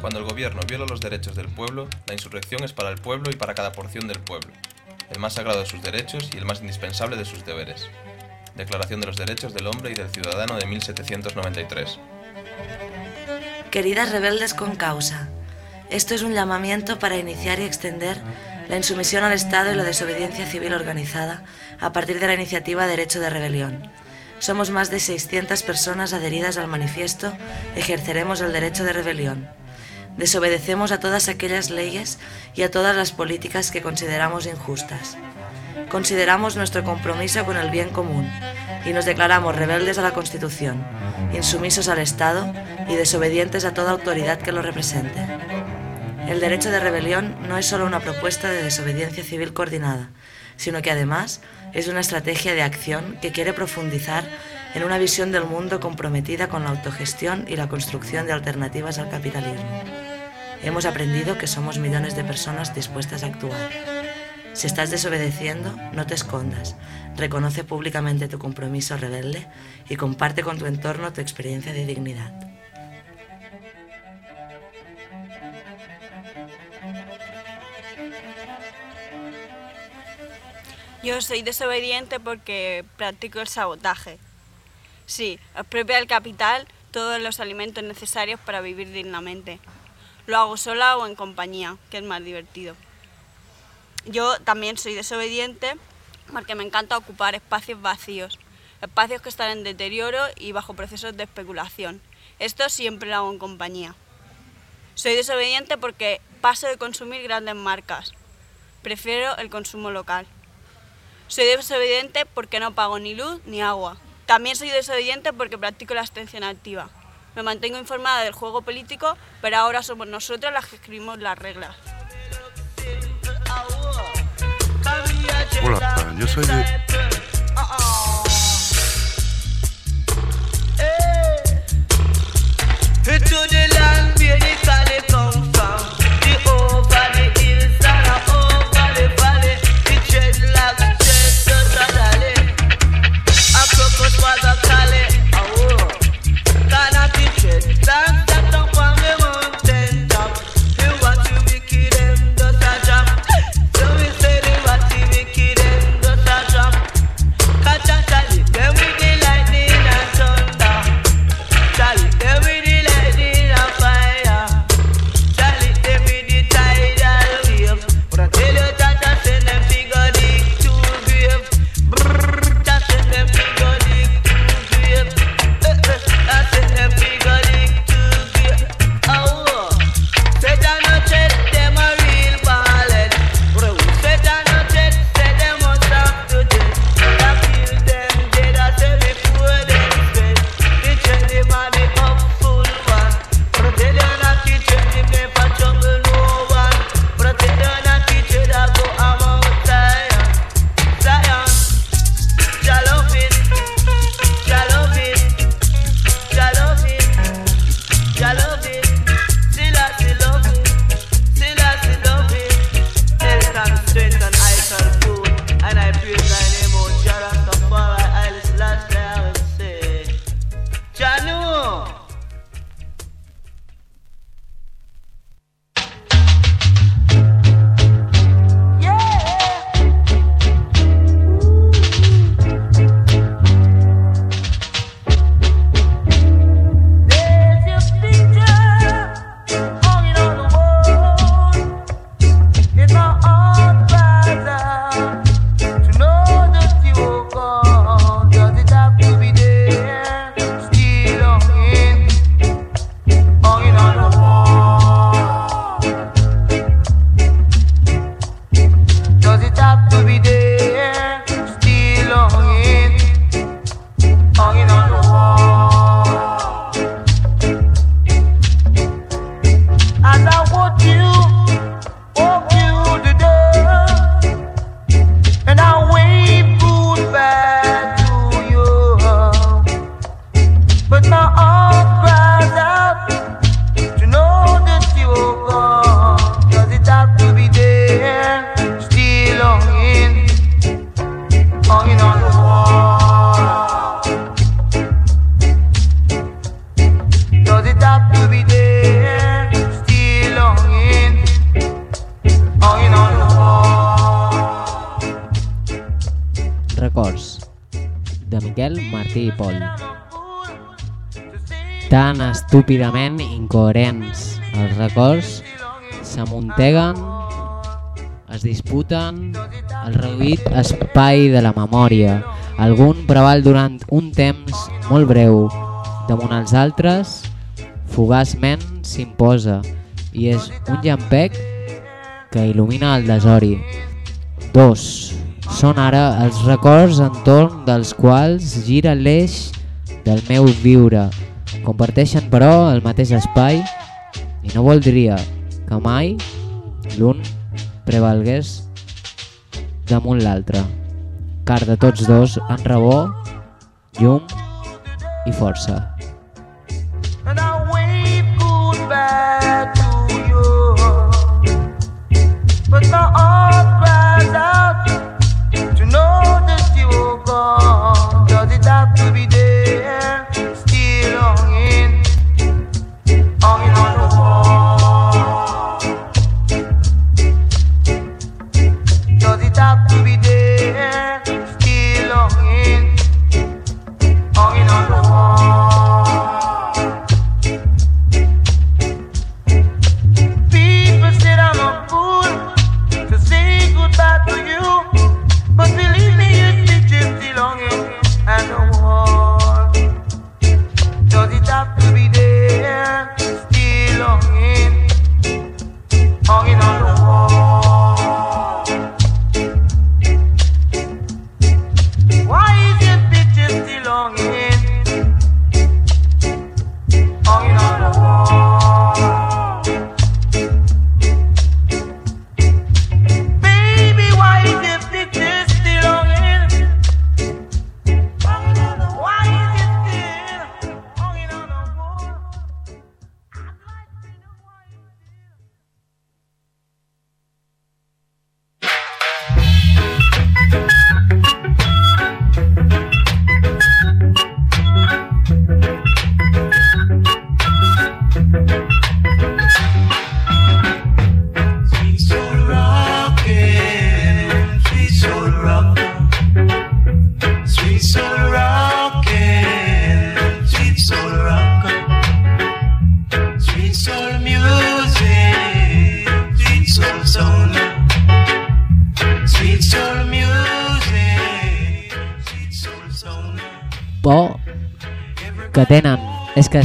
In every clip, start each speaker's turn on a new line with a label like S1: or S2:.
S1: Cuando el gobierno viola los derechos del pueblo, la insurrección es para el pueblo y para cada porción del pueblo, el más sagrado de sus derechos y el más indispensable de sus deberes. Declaración de los Derechos del Hombre y del Ciudadano de 1793.
S2: Queridas rebeldes con causa, esto es un llamamiento para iniciar y extender la insumisión al Estado y la desobediencia civil organizada a partir de la iniciativa Derecho de Rebelión. Somos más de 600 personas adheridas al manifiesto Ejerceremos el derecho de rebelión. Desobedecemos a todas aquellas leyes y a todas las políticas que consideramos injustas. Consideramos nuestro compromiso con el bien común y nos declaramos rebeldes a la Constitución, insumisos al Estado y desobedientes a toda autoridad que lo represente. El derecho de rebelión no es solo una propuesta de desobediencia civil coordinada, sino que además es una estrategia de acción que quiere profundizar en una visión del mundo comprometida con la autogestión y la construcción de alternativas al capitalismo. Hemos aprendido que somos millones de personas dispuestas a actuar. Si estás desobedeciendo, no te escondas. Reconoce públicamente tu compromiso rebelde y comparte con tu entorno tu experiencia de dignidad.
S3: Yo soy desobediente porque practico el sabotaje. Sí, expropia el capital todos los alimentos necesarios para vivir dignamente. Lo hago sola o en compañía, que es más divertido. Yo también soy desobediente porque me encanta ocupar espacios vacíos, espacios que están en deterioro y bajo procesos de especulación. Esto siempre lo hago en compañía. Soy desobediente porque paso de consumir grandes marcas. Prefiero el consumo local. Soy desobediente porque no pago ni luz ni agua. También soy desobediente porque practico la abstención activa. Me mantengo informada del juego político, pero ahora somos nosotros las que escribimos las reglas.
S4: Hola, yo soy
S5: es disputen el reduït espai de la memòria. Algun preval durant un temps molt breu damunt els altres, fugaçment s'imposa i és un llampec que il·lumina el desori. Dos. Són ara els records entorn dels quals gira l'eix del meu viure. Comparteixen però el mateix espai i no voldria que mai l'un prevalgués damunt l'altre, car de tots dos en rebó, llum i força.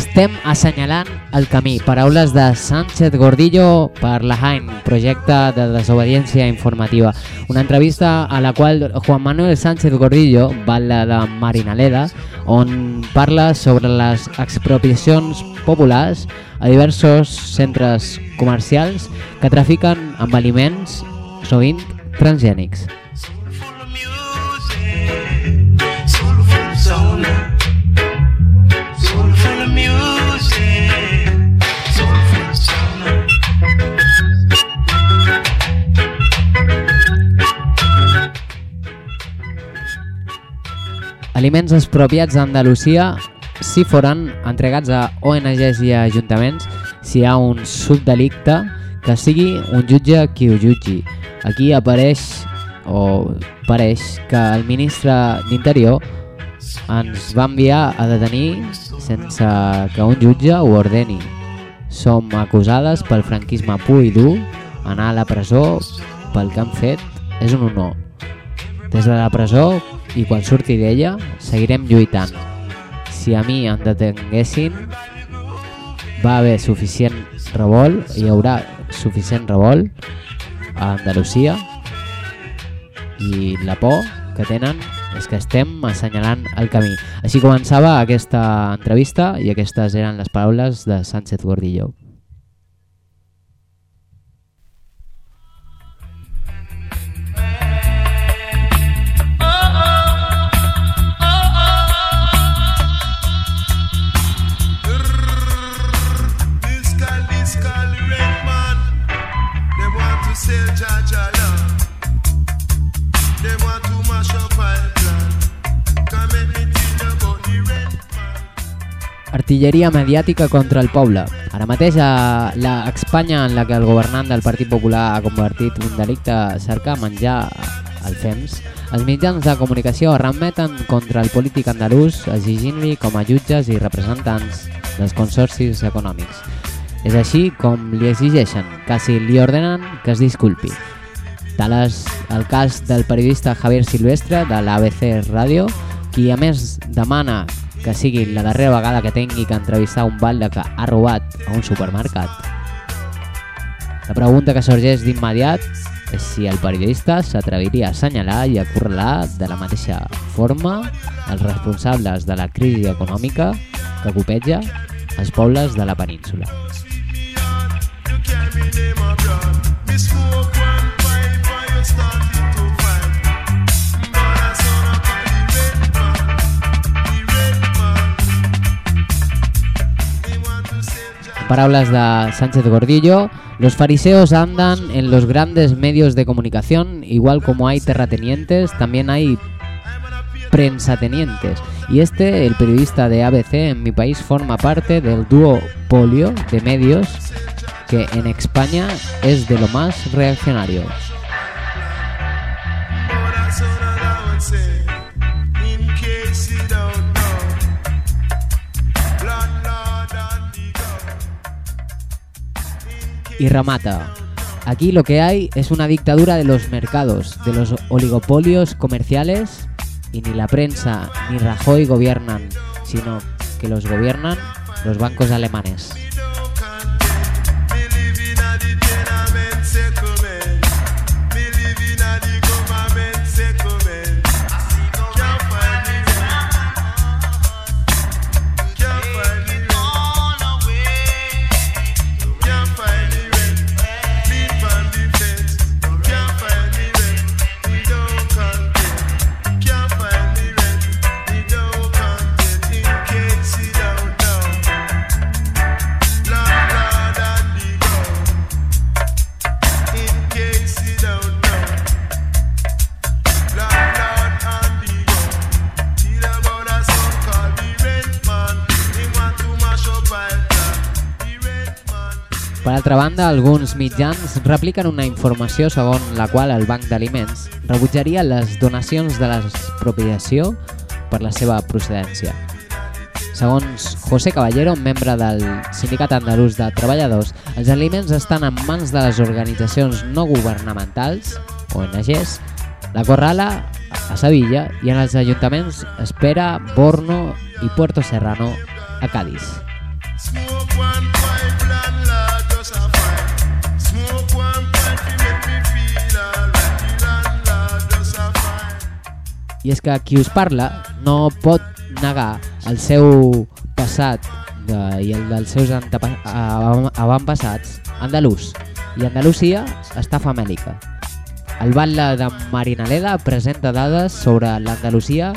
S5: Estem assenyalant el camí. Paraules de Sánchez Gordillo per la Jaén, projecte de desobediència informativa. Una entrevista a la qual Juan Manuel Sánchez Gordillo va la de Marinaleda, on parla sobre les expropiacions populars a diversos centres comercials que trafiquen amb aliments sovint transgènics. Aliments expropiats a Andalusia si foren entregats a ONGs i a ajuntaments si hi ha un subdelicte que sigui un jutge qui ho jutgi. Aquí apareix o pareix que el ministre d'Interior ens va enviar a detenir sense que un jutge ho ordeni. Som acusades pel franquisme pur i dur, anar a la presó pel que han fet és un honor. Des de la presó i quan surti d'ella seguirem lluitant. Si a mi em detenguessin va haver suficient revolt, hi haurà suficient revolt a Andalusia i la por que tenen és que estem assenyalant el camí. Així començava aquesta entrevista i aquestes eren les paraules de Sánchez Gordillo. Artilleria mediàtica contra el poble. Ara mateix a la Espanya en la que el governant del Partit Popular ha convertit un delicte cercar menjar el FEMS, els mitjans de comunicació remeten contra el polític andalús exigint-li com a jutges i representants dels consorcis econòmics. És així com li exigeixen, quasi li ordenen que es disculpi. Tal és el cas del periodista Javier Silvestre de l'ABC Ràdio, qui a més demana que sigui la darrera vegada que tingui que entrevistar un batlle que ha robat a un supermercat. La pregunta que sorgeix d'immediat és si el periodista s'atreviria a assenyalar i acorralar de la mateixa forma els responsables de la crisi econòmica que copeja els pobles de la península. Palabras de Sánchez Gordillo, los fariseos andan en los grandes medios de comunicación, igual como hay terratenientes, también hay prensatenientes. Y este, el periodista de ABC en mi país, forma parte del dúo polio de medios que en España es de lo más reaccionario. Y remata. Aquí lo que hay es una dictadura de los mercados, de los oligopolios comerciales y ni la prensa ni Rajoy gobiernan, sino que los gobiernan los bancos alemanes. Per altra banda, alguns mitjans repliquen una informació segons la qual el Banc d'Aliments rebutjaria les donacions de l'expropiació per la seva procedència. Segons José Caballero, membre del Sindicat Andalús de Treballadors, els aliments estan en mans de les organitzacions no governamentals, ONGs, la Corrala a Sevilla i en els ajuntaments Espera, Borno i Puerto Serrano a Cádiz. I és que qui us parla no pot negar el seu passat de, i el dels seus avantpassats andalús. I Andalusia està famèlica. El batlle de Marinaleda presenta dades sobre l'Andalusia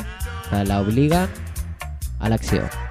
S5: que l'obliguen a l'acció.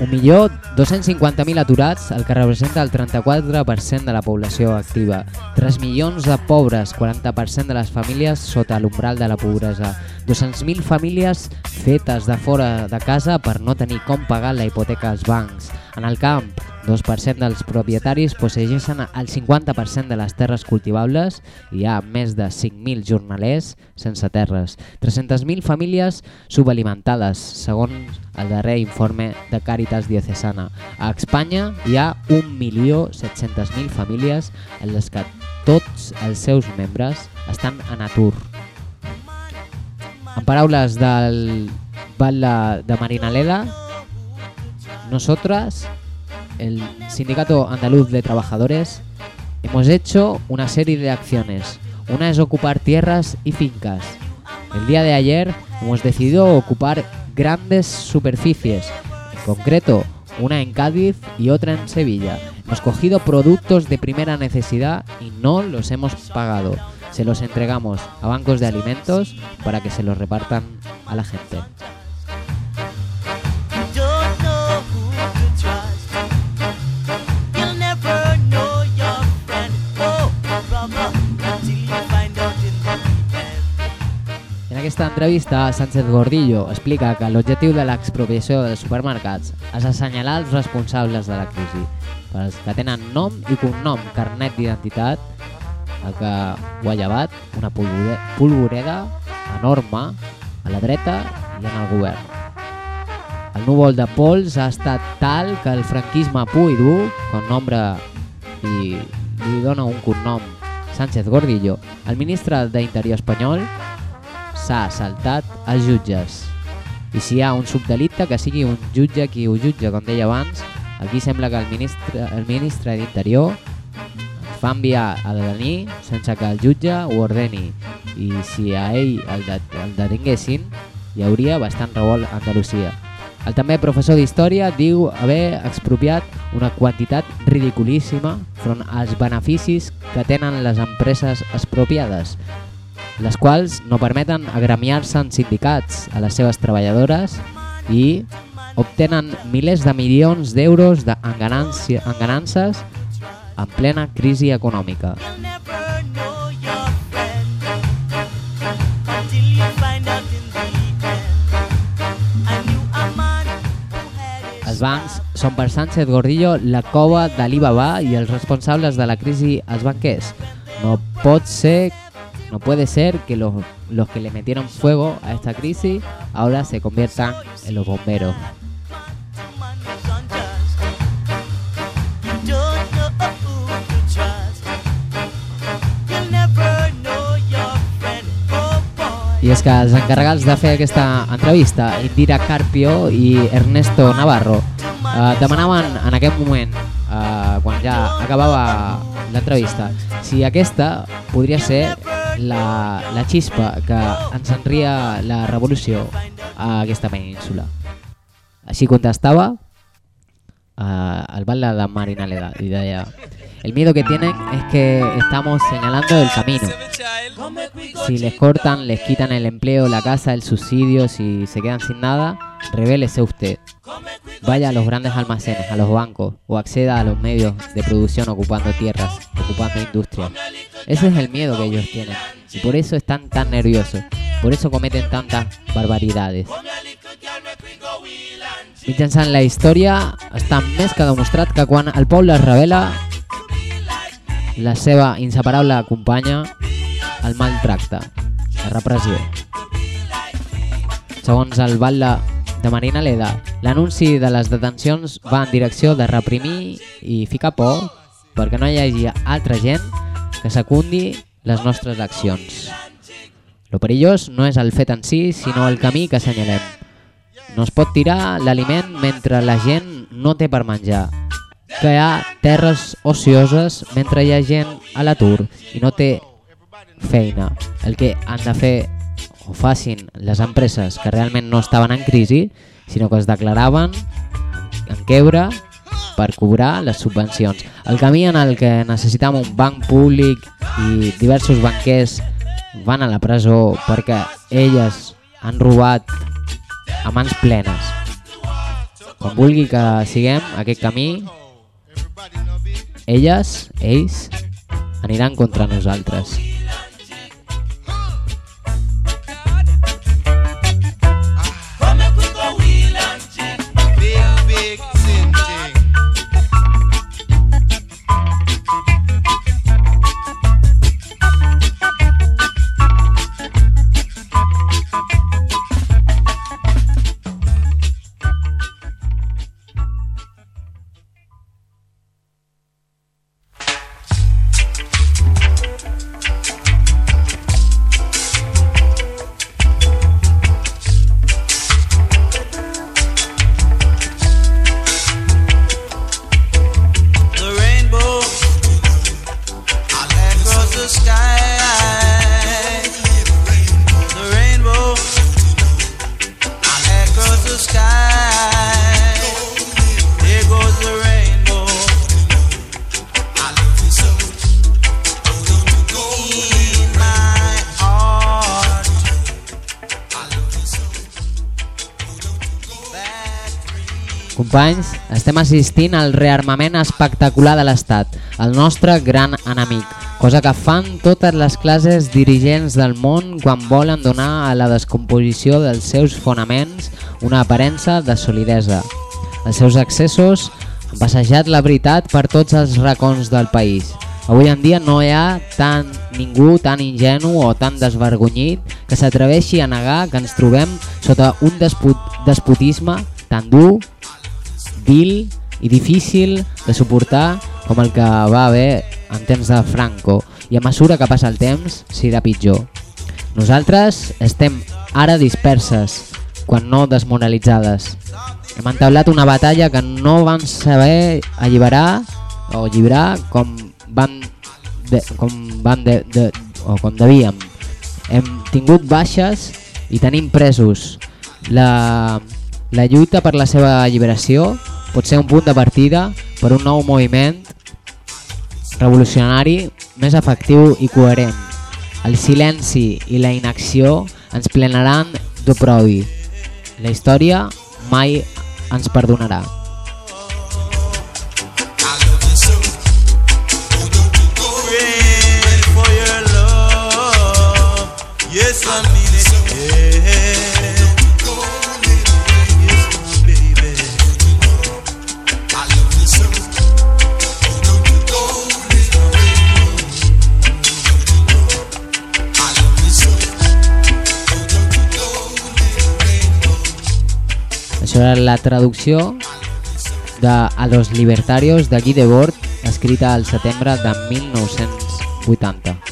S5: 1.250.000 aturats, el que representa el 34% de la població activa. 3 milions de pobres, 40% de les famílies sota l'umbral de la pobresa. 200.000 famílies fetes de fora de casa per no tenir com pagar la hipoteca als bancs. En el camp, 2% dels propietaris posseeixen el 50% de les terres cultivables i hi ha més de 5.000 jornalers sense terres. 300.000 famílies subalimentades, segons el darrer informe de Càritas Diocesana. A Espanya hi ha 1.700.000 famílies en les que tots els seus membres estan en atur. En paraules del batlle de Marinaleda, nosotras, el Sindicato Andaluz de Trabajadores, hemos hecho una serie de acciones. Una es ocupar tierras y fincas. El día de ayer hemos decidido ocupar grandes superficies, en concreto una en Cádiz y otra en Sevilla. Hemos cogido productos de primera necesidad y no los hemos pagado. Se los entregamos a bancos de alimentos para que se los repartan a la gente. Aquesta entrevista, Sánchez Gordillo explica que l'objectiu de l'expropiació dels supermercats és assenyalar els responsables de la crisi, per als que tenen nom i cognom, carnet d'identitat, el que ho ha llevat una polvore- polvoreda enorme a la dreta i en el govern. El núvol de pols ha estat tal que el franquisme pur i dur, con nombre i li dona un cognom Sánchez Gordillo, el ministre d'Interior espanyol s'ha saltat els jutges. I si hi ha un subdelicte, que sigui un jutge qui ho jutja, com deia abans, aquí sembla que el ministre, el ministre d'Interior es va enviar a detenir sense que el jutge ho ordeni i si a ell el, de, el detinguessin hi hauria bastant revolt a Andalusia. El també professor d'Història diu haver expropiat una quantitat ridiculíssima front als beneficis que tenen les empreses expropiades, les quals no permeten agremiar-se en sindicats a les seves treballadores i obtenen milers de milions d'euros de- en, ganances en plena crisi econòmica. Els bancs són per Sánchez Gordillo la cova d'Alibaba i els responsables de la crisi els banquers. No pot ser, no puede ser que los, los que le metieron fuego a esta crisis ahora se conviertan en los bomberos. I és que els encarregats de fer aquesta entrevista, Indira Carpio i Ernesto Navarro, eh, demanaven en aquest moment, eh, quan ja acabava l'entrevista, si aquesta podria ser la, la xispa que ens enria la revolució a aquesta península. Així contestava eh, el balla de Marina Leda y deia El miedo que tienen es que estamos señalando el camino. Si les cortan, les quitan el empleo, la casa, el subsidio, si se quedan sin nada, revélese usted. Vaya a los grandes almacenes, a los bancos o acceda a los medios de producción ocupando tierras, ocupando industrias. Ese es el miedo que ellos tienen y por eso están tan nerviosos, por eso cometen tantas barbaridades. Mitjançant la història està més que demostrat que quan el poble revela, la seva inseparable companya el maltracta, la repressió. Segons el batlle de Marina Leda, l'anunci de les detencions va en direcció de reprimir i ficar por perquè no hi hagi altra gent que secundi les nostres accions. Lo perillós no és el fet en si, sinó el camí que assenyalem. No es pot tirar l'aliment mentre la gent no té per menjar. Que hi ha terres ocioses mentre hi ha gent a l'atur i no té feina. El que han de fer o facin les empreses que realment no estaven en crisi, sinó que es declaraven en quebre per cobrar les subvencions. El camí en el que necessitam un banc públic i diversos banquers van a la presó perquè elles han robat a mans plenes. Quan vulgui que siguem aquest camí, elles, ells, aniran contra nosaltres. Companys, estem assistint al rearmament espectacular de l'Estat. el nostre gran enemic, cosa que fan totes les classes dirigents del món quan volen donar a la descomposició dels seus fonaments una aparença de solidesa. Els seus accessos han passejat la veritat per tots els racons del país. Avui en dia no hi ha tant ningú tan ingenu o tan desvergonyit que s'atreveixi a negar que ens trobem sota un despot despotisme tan dur, vil i difícil de suportar com el que va haver en temps de Franco i a mesura que passa el temps s'irà pitjor. Nosaltres estem ara disperses, quan no desmoralitzades. Hem entablat una batalla que no van saber alliberar o llibrar com van, de, com van de, de, o com devíem. Hem tingut baixes i tenim presos. La, la lluita per la seva alliberació pot ser un punt de partida per un nou moviment revolucionari més efectiu i coherent. El silenci i la inacció ens plenaran d'oprobi. La història mai ens perdonarà.
S6: Yes, I
S5: Això era la traducció de A los libertarios de Debord, escrita al setembre de 1980.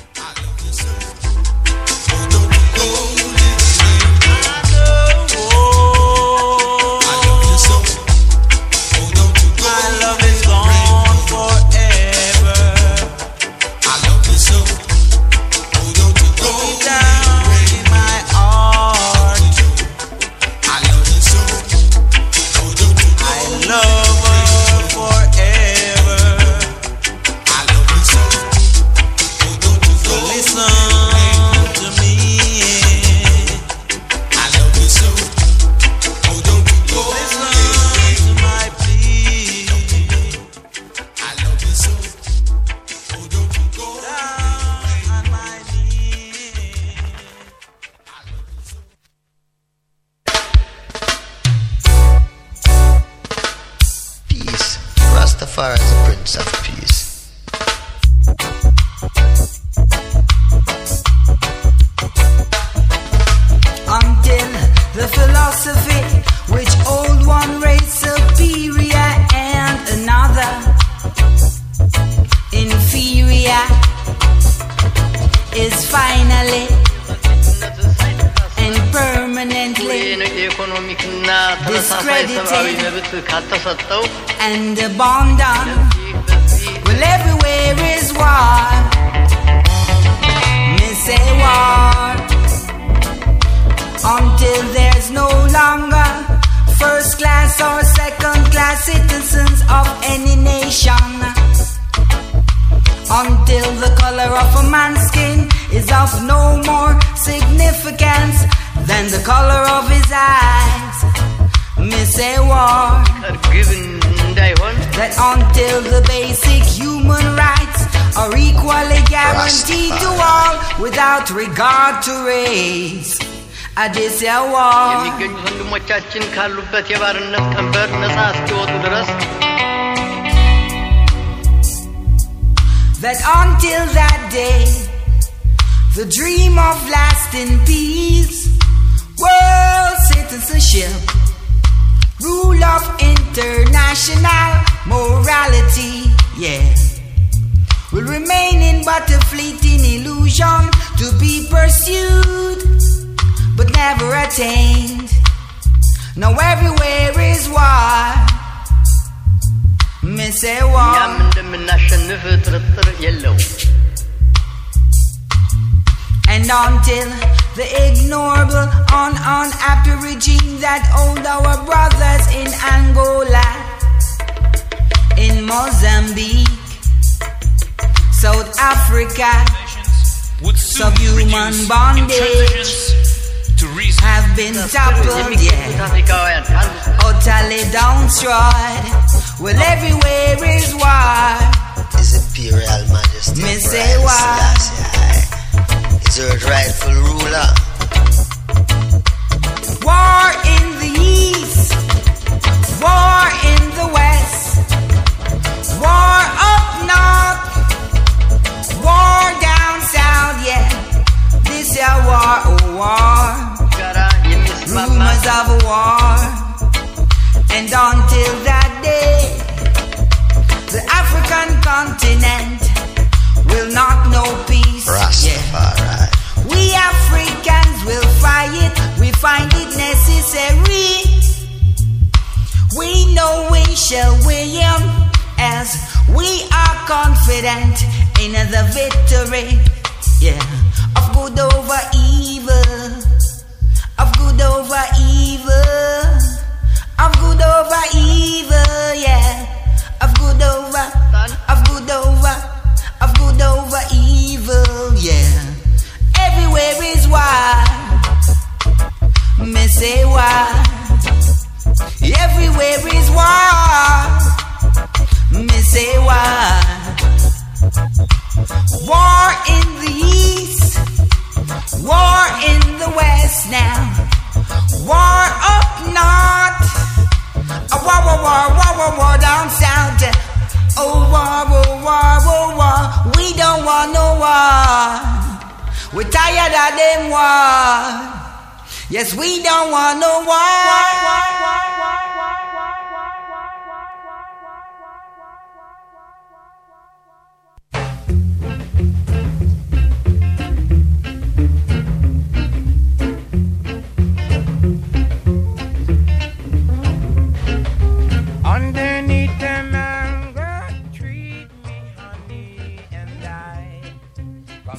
S6: I
S7: did say war.
S8: የሚገኙ ወንድሞቻችን ካሉበት የባርነት ቀንበር ነፃ እስኪወጡ ድረስ
S7: that until that day, the dream of lasting peace, world citizenship, rule of international morality, yeah, will remain in but a fleeting illusion to be pursued but never attained. Now everywhere is war. Me say war. And until the ignoble on-origine regime that owned our brothers in Angola, in Mozambique, South Africa, subhuman bondage I've been toppled, yeah.
S8: totally
S7: oh, downtrodden. Well, everywhere is war.
S9: Is Imperial Majesty,
S7: me say
S9: war. His rightful ruler.
S7: War in the east. War in the west. War Is war, oh war,
S8: Gara yemis mama
S7: rumors of a war. And until that day, the African continent will not know peace. Yeah.
S9: Rastafari.
S7: We Africans will fight it, we find it necessary. We know we shall win as we are confident in the victory. Yeah, good over evil, of good over evil, of good over evil. Yeah, of good over, of good over, of good over evil. Yeah. Everywhere is war. Me say war. Everywhere is war. Me say war. War in the east. War in the west now. War up north. A war, war, war, war, war, war down south. Oh, war, oh, war, oh, war. We don't want no war. We're tired of them war. Yes, we don't want no
S10: Underneath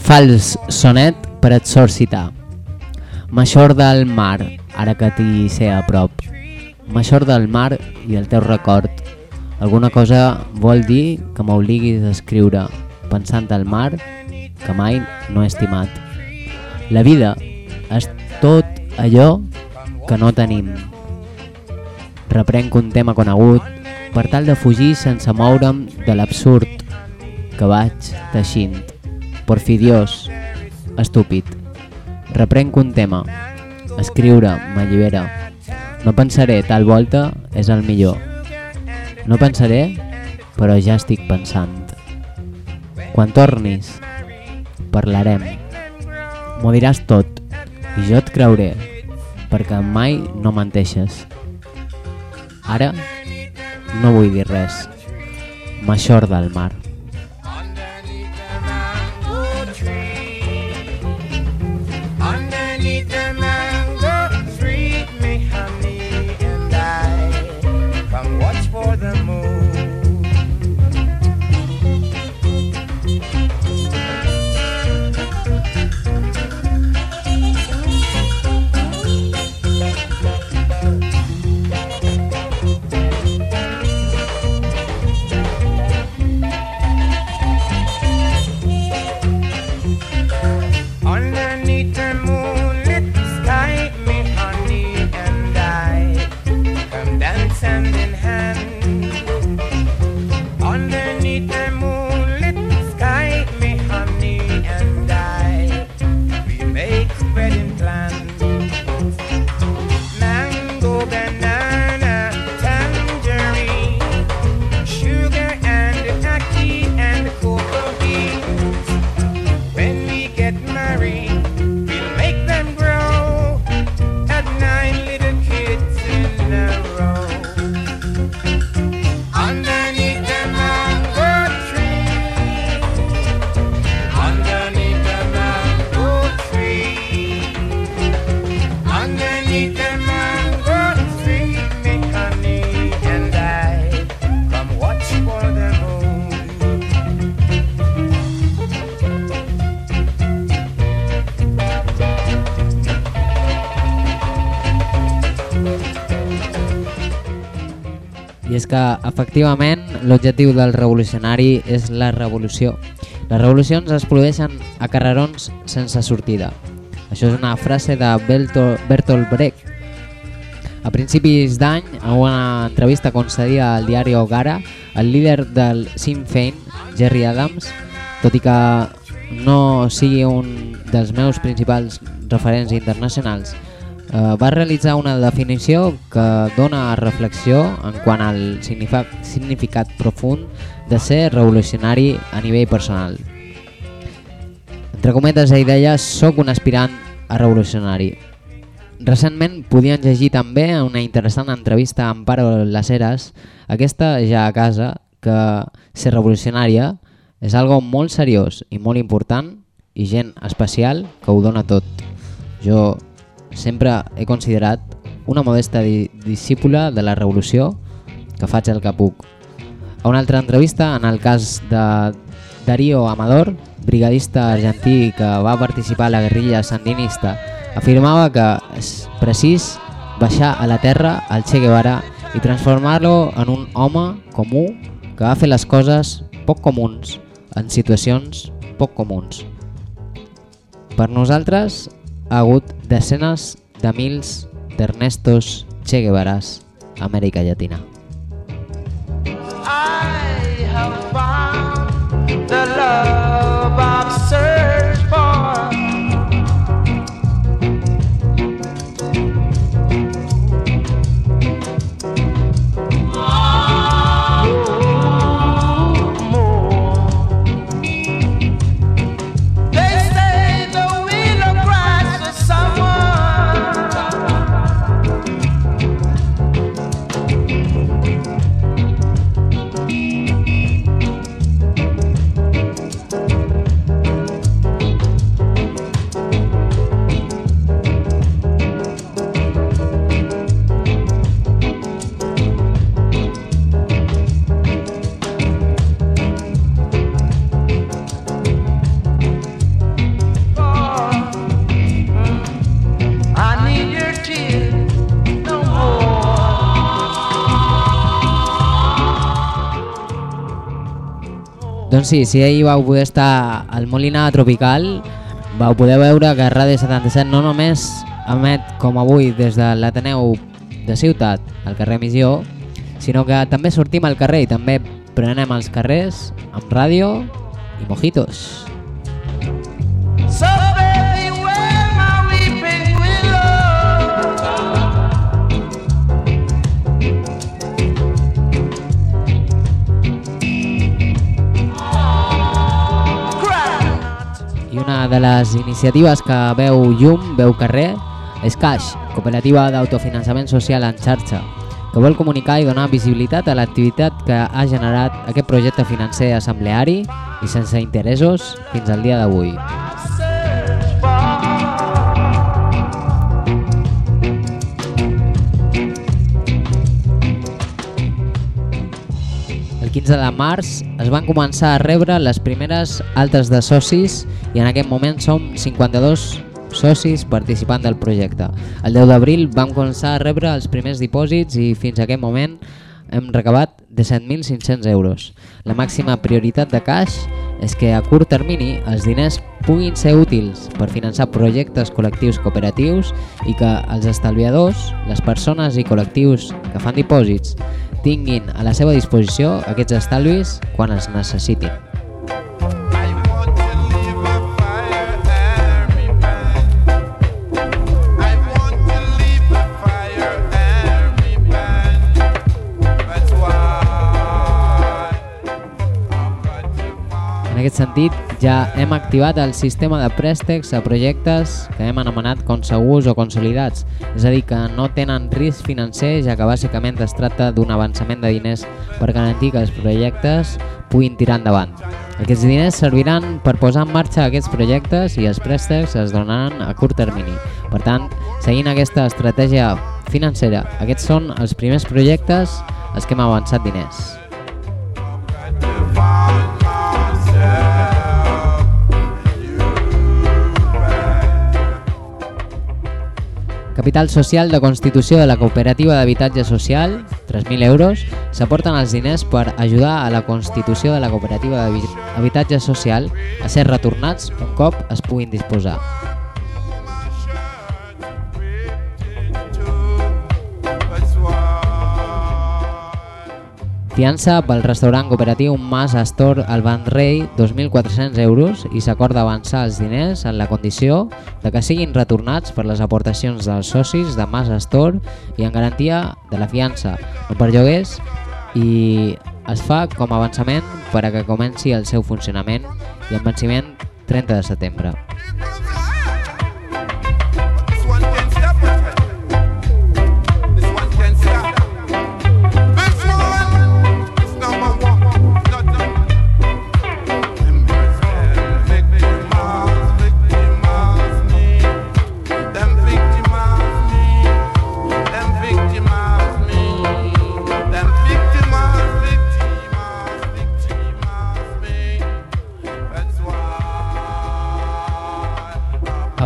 S5: Fals sonet per exorcitar. M'aixorda el mar, ara que t'hi sé a prop. M'aixorda el mar i el teu record. Alguna cosa vol dir que m'obliguis a escriure, pensant al mar que mai no he estimat. La vida és tot allò que no tenim. Reprenc un tema conegut per tal de fugir sense moure'm de l'absurd que vaig teixint. Porfidiós, estúpid. Reprenc un tema. Escriure m'allibera. No pensaré tal volta és el millor. No pensaré, però ja estic pensant. Quan tornis, parlarem. M'ho diràs tot i jo et creuré, perquè mai no menteixes. Ara no vull dir res. M'aixorda el mar. Que, efectivament, l'objectiu del revolucionari és la revolució. Les revolucions es produeixen a carrerons sense sortida. Això és una frase de Bertolt, Brecht. A principis d'any, a una entrevista concedida al diari Ogara, el líder del Sinn Féin, Jerry Adams, tot i que no sigui un dels meus principals referents internacionals, eh, va realitzar una definició que dona reflexió en quant al significat, profund de ser revolucionari a nivell personal. Entre cometes, ell deia, soc un aspirant a revolucionari. Recentment podien llegir també una interessant entrevista a Amparo Las Heras, aquesta ja a casa, que ser revolucionària és algo molt seriós i molt important i gent especial que ho dona tot. Jo sempre he considerat una modesta di discípula de la revolució que faig el que puc. A una altra entrevista, en el cas de Darío Amador, brigadista argentí que va participar a la guerrilla sandinista, afirmava que és precís baixar a la terra al Che Guevara i transformar-lo en un home comú que va fer les coses poc comuns en situacions poc comuns. Per nosaltres ha hagut desenes de mils d'Ernestos Che Guevaras a Amèrica Llatina.
S10: I have found the love
S5: Doncs sí, si ahir vau poder estar al Molina Tropical, vau poder veure que Ràdio 77 no només emet com avui des de l'Ateneu de Ciutat, al carrer Missió, sinó que també sortim al carrer i també prenem els carrers amb ràdio i mojitos. De les iniciatives que veu llum, veu carrer, és Cash, cooperativa d'autofinançament social en xarxa, que vol comunicar i donar visibilitat a l'activitat que ha generat aquest projecte financer assembleari i sense interessos fins al dia d'avui. 15 de març es van començar a rebre les primeres altes de socis i en aquest moment som 52 socis participant del projecte. El 10 d'abril vam començar a rebre els primers dipòsits i fins a aquest moment hem recabat 17.500 euros. La màxima prioritat de Cash és que a curt termini els diners puguin ser útils per finançar projectes col·lectius cooperatius i que els estalviadors, les persones i col·lectius que fan dipòsits tinguin a la seva disposició aquests estalvis quan els necessitin. Aquest sentit, ja hem activat el sistema de préstecs a projectes que hem anomenat consegurs o consolidats, és a dir, que no tenen risc financer, ja que bàsicament es tracta d'un avançament de diners per garantir que els projectes puguin tirar endavant. Aquests diners serviran per posar en marxa aquests projectes i els préstecs es donaran a curt termini. Per tant, seguint aquesta estratègia financera, aquests són els primers projectes als que hem avançat diners. Capital social de constitució de la cooperativa d'habitatge social, 3.000 euros, s'aporten els diners per ajudar a la constitució de la cooperativa d'habitatge social a ser retornats un cop es puguin disposar. Fiança pel restaurant cooperatiu Mas Astor al Banc Rei, 2.400 euros, i s'acorda avançar els diners en la condició de que siguin retornats per les aportacions dels socis de Mas Astor i en garantia de la fiança, no per lloguers, i es fa com a avançament per a que comenci el seu funcionament i amb venciment 30 de setembre.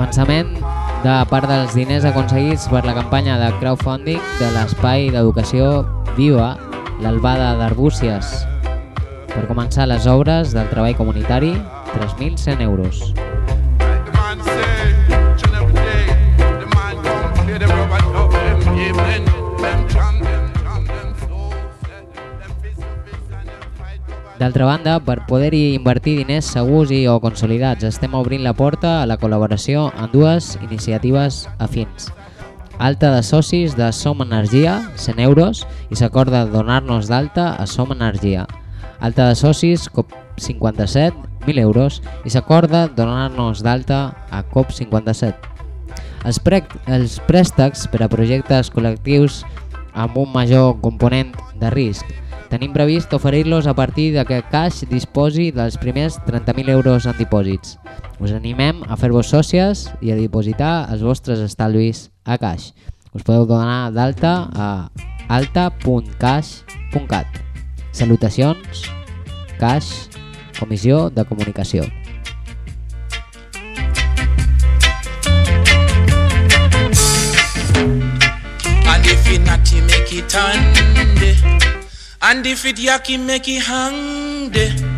S5: Avançament de part dels diners aconseguits per la campanya de crowdfunding de l'espai d'educació Viva, l'Albada d'Arbúcies. Per començar les obres del treball comunitari, 3.100 euros. D'altra banda, per poder-hi invertir diners segurs i o consolidats, estem obrint la porta a la col·laboració en dues iniciatives afins. Alta de socis de Som Energia, 100 euros, i s'acorda donar-nos d'alta a Som Energia. Alta de socis, COP57, 1.000 euros, i s'acorda donar-nos d'alta a COP57. Els, pre els préstecs per a projectes col·lectius amb un major component de risc. Tenim previst oferir-los a partir de que Cash disposi dels primers 30.000 euros en dipòsits. Us animem a fer-vos sòcies i a dipositar els vostres estalvis a Cash. Us podeu donar d'alta a alta.cash.cat. Salutacions, Cash, Comissió de Comunicació.
S11: And if it natty make it handy And if it yaki make it handy Tread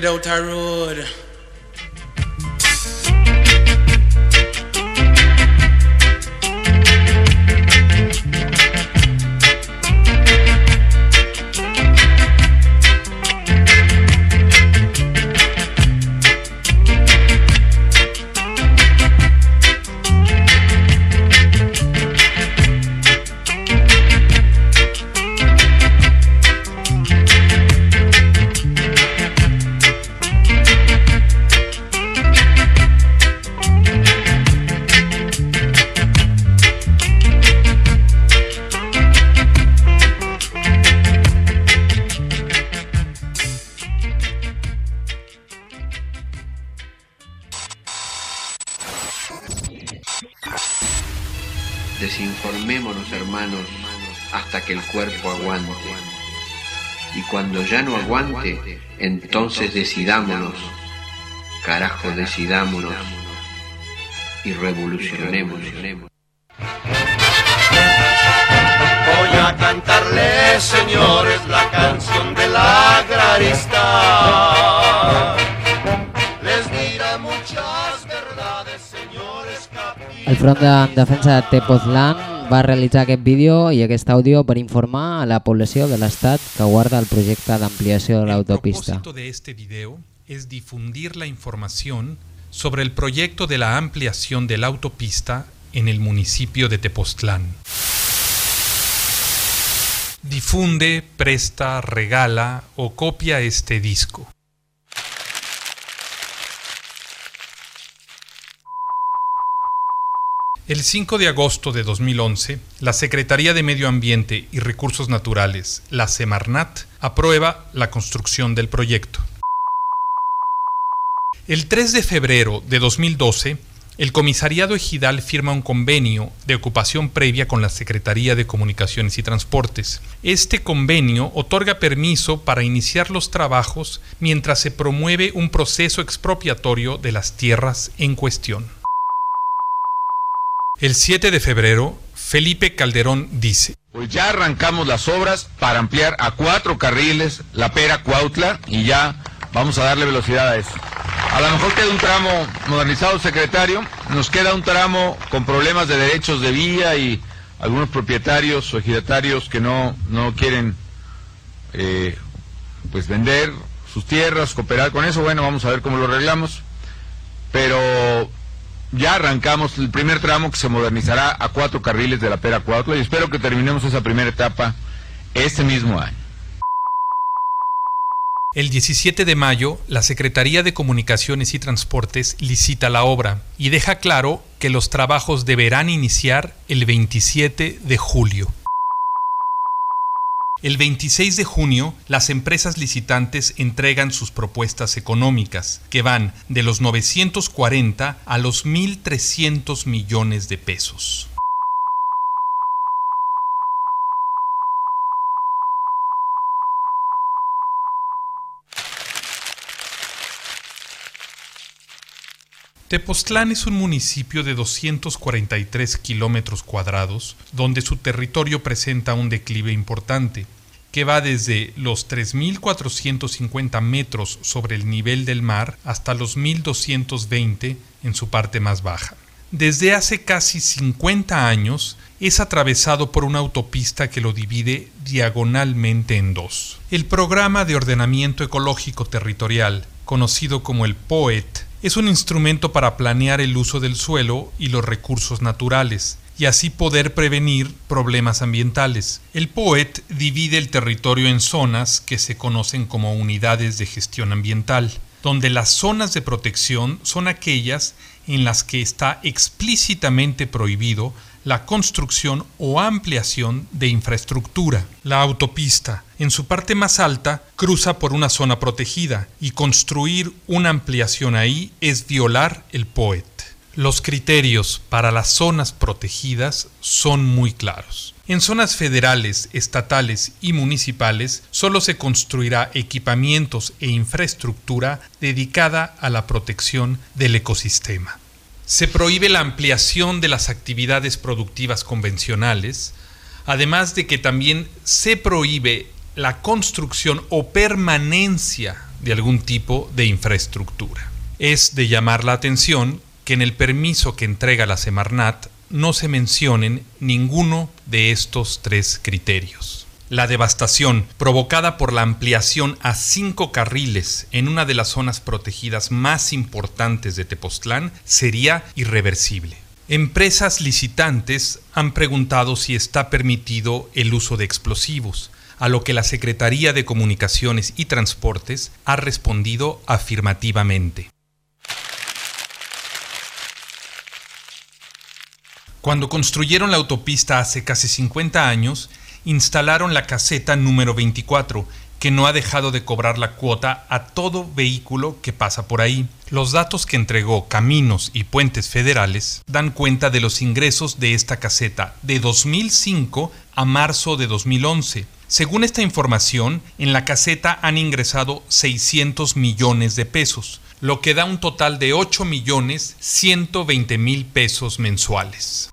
S11: dread out
S12: decidámonos. Carajo, decidámonos. Y revolucionemos.
S13: Voy a cantarles, señores, la canción del agrarista. Les dirá muchas verdades, señores.
S5: El Front de Defensa de Tepoztlán va realitzar aquest vídeo i aquest àudio per informar a la població de l'estat que guarda el projecte d'ampliació de l'autopista.
S14: propósito de este video es difundir la información sobre el proyecto de la ampliación de la autopista en el municipio de Tepoztlán. Difunde, presta, regala o copia este disco. El 5 de agosto de 2011, la Secretaría de Medio Ambiente y Recursos Naturales, la Semarnat, aprueba la construcción del proyecto. El 3 de febrero de 2012, el Comisariado Ejidal firma un convenio de ocupación previa con la Secretaría de Comunicaciones y Transportes. Este convenio otorga permiso para iniciar los trabajos mientras se promueve un proceso expropiatorio de las tierras en cuestión. El 7 de febrero, Felipe Calderón dice,
S15: Pues ya arrancamos las obras para ampliar a cuatro carriles la Pera Cuautla y ya vamos a darle velocidad a eso. A lo mejor queda un tramo modernizado, secretario. Nos queda un tramo con problemas de derechos de vía y algunos propietarios o ejidatarios que no, no quieren eh, pues vender sus tierras, cooperar con eso. Bueno, vamos a ver cómo lo arreglamos. Pero ya arrancamos el primer tramo que se modernizará a cuatro carriles de la Pera Cuautla y espero que terminemos esa primera etapa este mismo año.
S14: El 17 de mayo, la Secretaría de Comunicaciones y Transportes licita la obra y deja claro que los trabajos deberán iniciar el 27 de julio. El 26 de junio, las empresas licitantes entregan sus propuestas económicas, que van de los 940 a los 1.300 millones de pesos. Tepoztlán es un municipio de 243 kilómetros cuadrados, donde su territorio presenta un declive importante, que va desde los 3.450 metros sobre el nivel del mar hasta los 1.220 en su parte más baja. Desde hace casi 50 años es atravesado por una autopista que lo divide diagonalmente en dos. El Programa de Ordenamiento Ecológico Territorial, conocido como el POET, es un instrumento para planear el uso del suelo y los recursos naturales, y así poder prevenir problemas ambientales. El POET divide el territorio en zonas que se conocen como unidades de gestión ambiental, donde las zonas de protección son aquellas en las que está explícitamente prohibido la construcción o ampliación de infraestructura. La autopista, en su parte más alta, cruza por una zona protegida y construir una ampliación ahí es violar el POET. Los criterios para las zonas protegidas son muy claros. En zonas federales, estatales y municipales solo se construirá equipamientos e infraestructura dedicada a la protección del ecosistema. Se prohíbe la ampliación de las actividades productivas convencionales, además de que también se prohíbe la construcción o permanencia de algún tipo de infraestructura. Es de llamar la atención que en el permiso que entrega la Semarnat no se mencionen ninguno de estos tres criterios. La devastación provocada por la ampliación a cinco carriles en una de las zonas protegidas más importantes de Tepoztlán sería irreversible. Empresas licitantes han preguntado si está permitido el uso de explosivos, a lo que la Secretaría de Comunicaciones y Transportes ha respondido afirmativamente. Cuando construyeron la autopista hace casi 50 años, instalaron la caseta número 24, que no ha dejado de cobrar la cuota a todo vehículo que pasa por ahí. Los datos que entregó Caminos y Puentes Federales dan cuenta de los ingresos de esta caseta de 2005 a marzo de 2011. Según esta información, en la caseta han ingresado 600 millones de pesos, lo que da un total de 8 millones 120 mil pesos mensuales.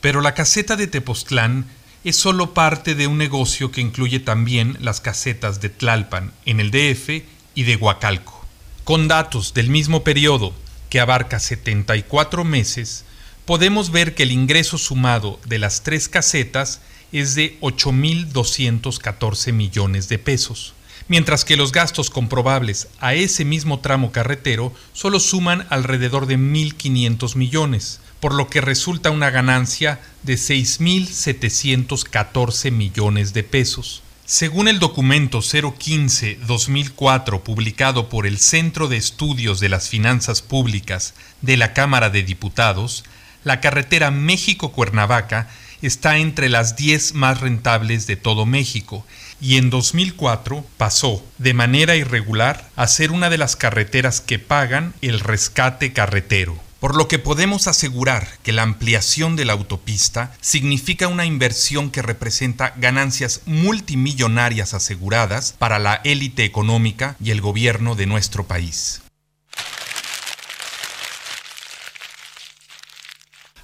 S14: Pero la caseta de Tepoztlán es solo parte de un negocio que incluye también las casetas de Tlalpan en el DF y de Huacalco. Con datos del mismo periodo, que abarca 74 meses, podemos ver que el ingreso sumado de las tres casetas es de 8.214 millones de pesos, mientras que los gastos comprobables a ese mismo tramo carretero solo suman alrededor de 1.500 millones, por lo que resulta una ganancia de 6.714 millones de pesos. Según el documento 015-2004 publicado por el Centro de Estudios de las Finanzas Públicas de la Cámara de Diputados, la carretera México-Cuernavaca está entre las 10 más rentables de todo México y en 2004 pasó de manera irregular a ser una de las carreteras que pagan el rescate carretero. Por lo que podemos asegurar que la ampliación de la autopista significa una inversión que representa ganancias multimillonarias aseguradas para la élite económica y el gobierno de nuestro país.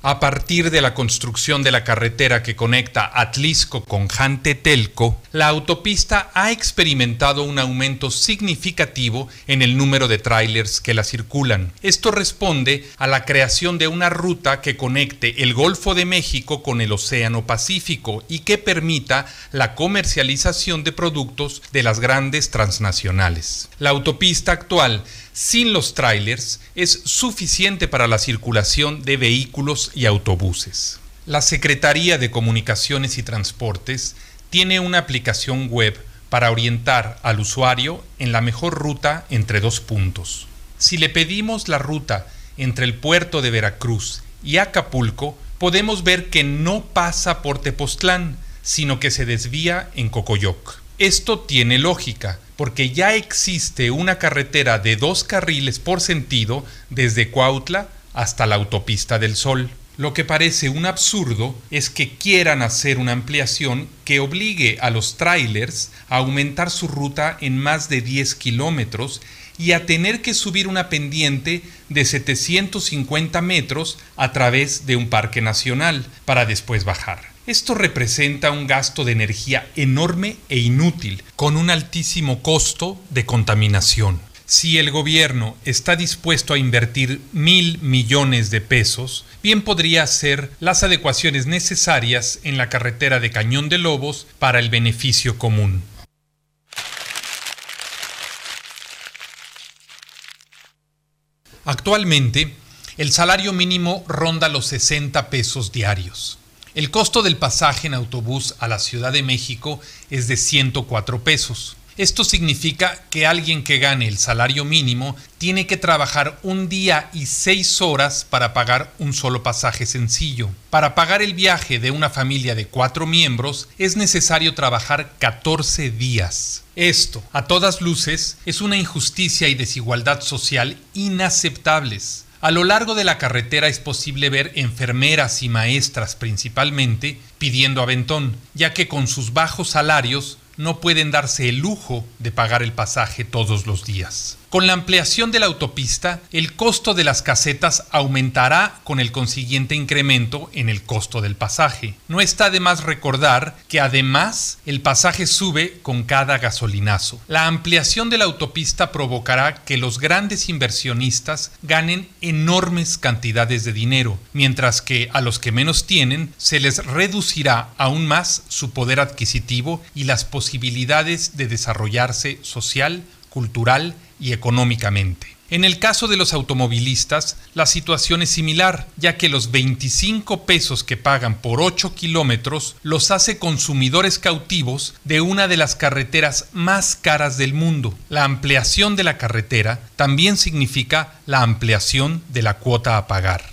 S14: A partir de la construcción de la carretera que conecta Atlisco con Jantetelco, la autopista ha experimentado un aumento significativo en el número de trailers que la circulan. Esto responde a la creación de una ruta que conecte el Golfo de México con el Océano Pacífico y que permita la comercialización de productos de las grandes transnacionales. La autopista actual sin los trailers es suficiente para la circulación de vehículos y autobuses. La Secretaría de Comunicaciones y Transportes tiene una aplicación web para orientar al usuario en la mejor ruta entre dos puntos. Si le pedimos la ruta entre el puerto de Veracruz y Acapulco, podemos ver que no pasa por Tepoztlán, sino que se desvía en Cocoyoc. Esto tiene lógica, porque ya existe una carretera de dos carriles por sentido desde Cuautla hasta la autopista del Sol. Lo que parece un absurdo es que quieran hacer una ampliación que obligue a los trailers a aumentar su ruta en más de 10 kilómetros y a tener que subir una pendiente de 750 metros a través de un parque nacional para después bajar. Esto representa un gasto de energía enorme e inútil, con un altísimo costo de contaminación. Si el gobierno está dispuesto a invertir mil millones de pesos, bien podría hacer las adecuaciones necesarias en la carretera de Cañón de Lobos para el beneficio común. Actualmente, el salario mínimo ronda los 60 pesos diarios. El costo del pasaje en autobús a la Ciudad de México es de 104 pesos. Esto significa que alguien que gane el salario mínimo tiene que trabajar un día y seis horas para pagar un solo pasaje sencillo. Para pagar el viaje de una familia de cuatro miembros es necesario trabajar 14 días. Esto, a todas luces, es una injusticia y desigualdad social inaceptables. A lo largo de la carretera es posible ver enfermeras y maestras principalmente pidiendo aventón, ya que con sus bajos salarios no pueden darse el lujo de pagar el pasaje todos los días. Con la ampliación de la autopista, el costo de las casetas aumentará con el consiguiente incremento en el costo del pasaje. No está de más recordar que además el pasaje sube con cada gasolinazo. La ampliación de la autopista provocará que los grandes inversionistas ganen enormes cantidades de dinero, mientras que a los que menos tienen se les reducirá aún más su poder adquisitivo y las posibilidades de desarrollarse social, cultural y económicamente. En el caso de los automovilistas, la situación es similar, ya que los 25 pesos que pagan por 8 kilómetros los hace consumidores cautivos de una de las carreteras más caras del mundo. La ampliación de la carretera también significa la ampliación de la cuota a pagar.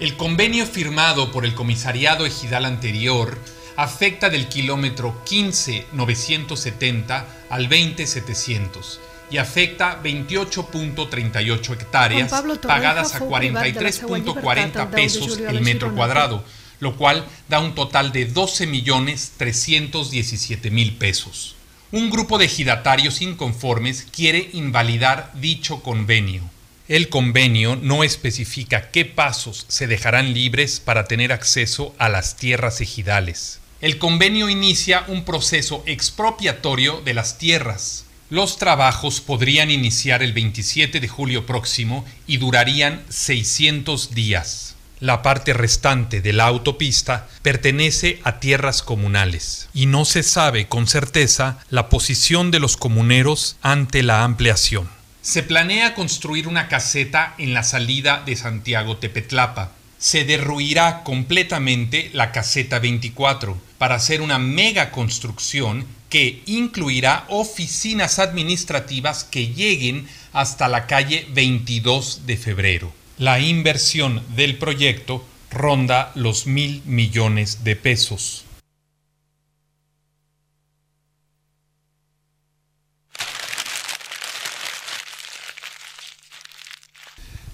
S14: El convenio firmado por el comisariado ejidal anterior afecta del kilómetro 15.970 al 20.700 y afecta 28.38 hectáreas pagadas a
S16: fou privat de la seua llibertat
S14: 43.40
S16: el 10 de
S14: pesos el metro cuadrado, lo cual da un total de 12.317.000 pesos. Un grupo de ejidatarios inconformes quiere invalidar dicho convenio. El convenio no especifica qué pasos se dejarán libres para tener acceso a las tierras ejidales. El convenio inicia un proceso expropiatorio de las tierras. Los trabajos podrían iniciar el 27 de julio próximo y durarían 600 días. La parte restante de la autopista pertenece a tierras comunales y no se sabe con certeza la posición de los comuneros ante la ampliación. Se planea construir una caseta en la salida de Santiago Tepetlapa. Se derruirá completamente la caseta 24 para hacer una mega construcción que incluirá oficinas administrativas que lleguen hasta la calle 22 de febrero. La inversión del proyecto ronda los mil millones de pesos.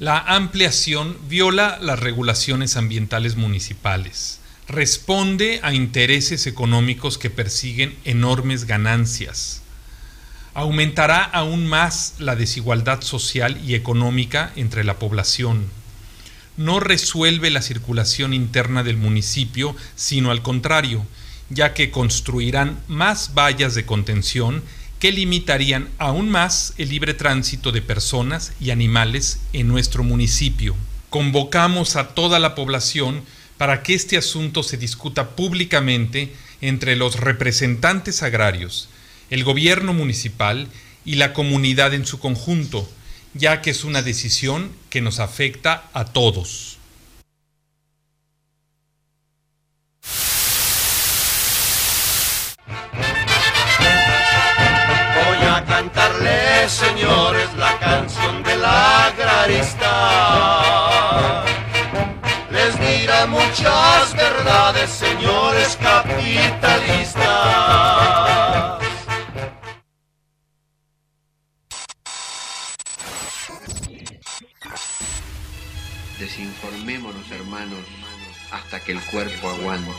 S14: La ampliación viola las regulaciones ambientales municipales, responde a intereses económicos que persiguen enormes ganancias, aumentará aún más la desigualdad social y económica entre la población, no resuelve la circulación interna del municipio, sino al contrario, ya que construirán más vallas de contención que limitarían aún más el libre tránsito de personas y animales en nuestro municipio. Convocamos a toda la población para que este asunto se discuta públicamente entre los representantes agrarios, el gobierno municipal y la comunidad en su conjunto, ya que es una decisión que nos afecta a todos.
S13: Voy a cantarles, señores, la canción del agrarista. Muchas verdades, señores capitalistas.
S12: Desinformémonos, hermanos, hasta que el cuerpo aguante.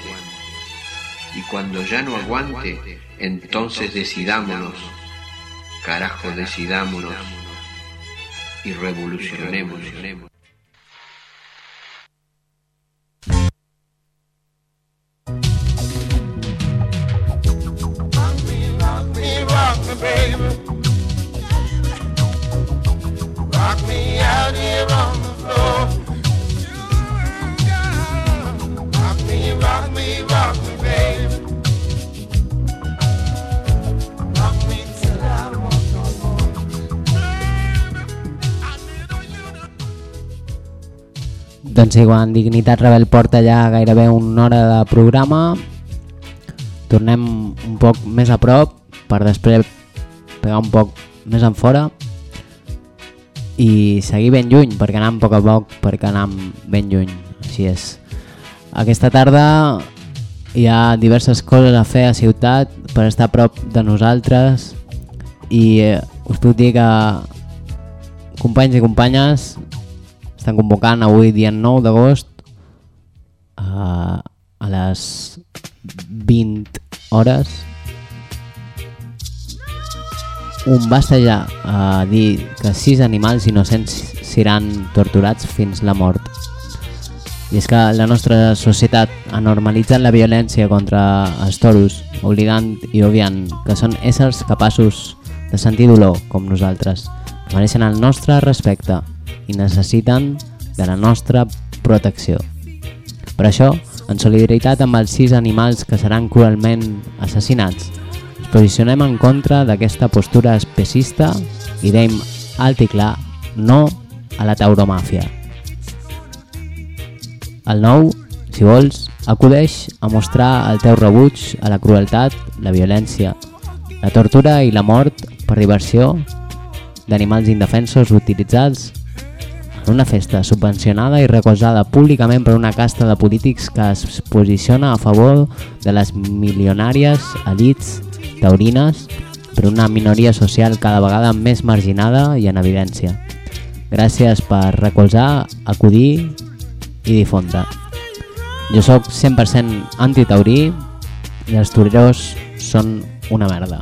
S12: Y cuando ya no aguante, entonces decidámonos. Carajo, decidámonos. Y revolucionemos.
S13: Me, out here on the floor. Me, me, me,
S5: Doncs sí, quan Dignitat Rebel porta ja gairebé una hora de programa, tornem un poc més a prop per després pegar un poc més en fora i seguir ben lluny, perquè anem a poc a poc, perquè anem ben lluny, així és. Aquesta tarda hi ha diverses coses a fer a ciutat per estar a prop de nosaltres i eh, us puc dir que companys i companyes estan convocant avui dia 9 d'agost a, a les 20 hores un basta ja a dir que sis animals innocents seran torturats fins la mort. I és que la nostra societat ha normalitzat la violència contra els toros, obligant i obviant que són éssers capaços de sentir dolor com nosaltres, mereixen el nostre respecte i necessiten de la nostra protecció. Per això, en solidaritat amb els sis animals que seran cruelment assassinats, ens posicionem en contra d'aquesta postura especista i deim alt i clar no a la tauromàfia. El nou, si vols, acudeix a mostrar el teu rebuig a la crueltat, la violència, la tortura i la mort per diversió d'animals indefensos utilitzats en una festa subvencionada i recolzada públicament per una casta de polítics que es posiciona a favor de les milionàries elites taurines per una minoria social cada vegada més marginada i en evidència. Gràcies per recolzar, acudir i difondre. Jo sóc 100% antitaurí i els toreros són una merda.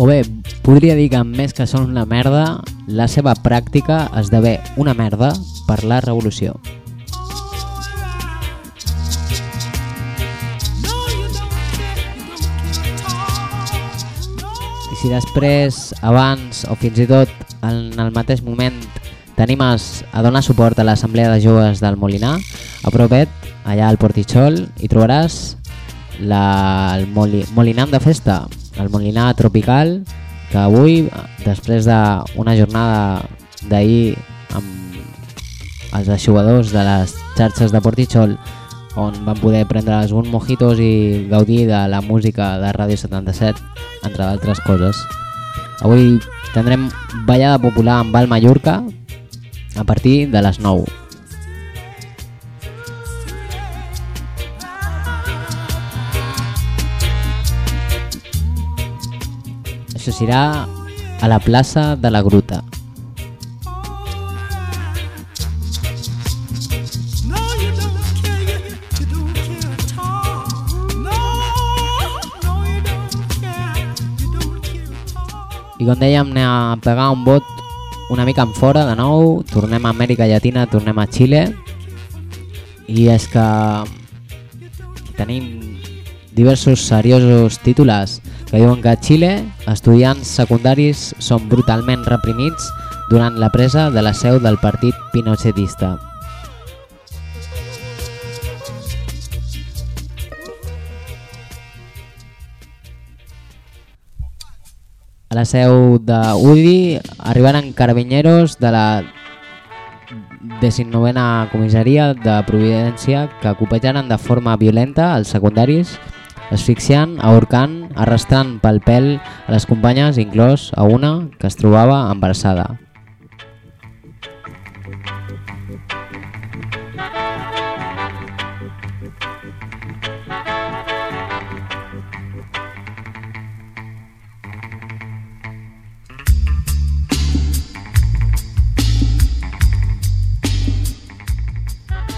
S5: O bé, podria dir que més que són una merda, la seva pràctica esdevé una merda per la revolució. I si després, abans o fins i tot en el mateix moment t'animes a donar suport a l'Assemblea de Joves del Molinar, a propet, allà al Portitxol, hi trobaràs la, el Moli, Molinam de festa, el Molinar tropical, que avui, després d'una jornada d'ahir amb els aixugadors de les xarxes de Portitxol, on van poder prendre's uns mojitos i gaudir de la música de Ràdio 77, entre d'altres coses. Avui tindrem ballada popular amb Val Mallorca a partir de les 9. Serà a la plaça de la Gruta. I com dèiem, anem a pegar un vot una mica en fora de nou, tornem a Amèrica Llatina, tornem a Xile. I és que tenim diversos seriosos titulars que diuen que a Xile estudiants secundaris són brutalment reprimits durant la presa de la seu del partit pinochetista. A la seu d'UDI arribaren carabinyeros de la 19a comissaria de Providència que copejaren de forma violenta els secundaris, asfixiant, ahorcant, arrastrant pel pèl a les companyes, inclòs a una que es trobava embarassada.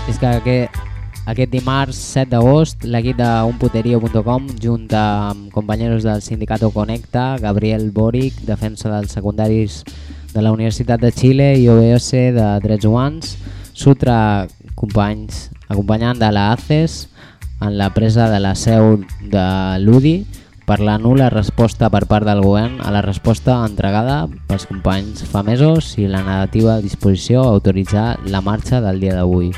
S5: És que aquest dimarts 7 d'agost l'equip d'unputerio.com junt amb companyeros del Sindicato Conecta, Gabriel Boric, defensa dels secundaris de la Universitat de Xile i OBS de Drets Humans, Sutra companys acompanyant de la ACES en la presa de la seu de l'UDI per la nula resposta per part del govern a la resposta entregada pels companys fa mesos i la negativa disposició a autoritzar la marxa del dia d'avui.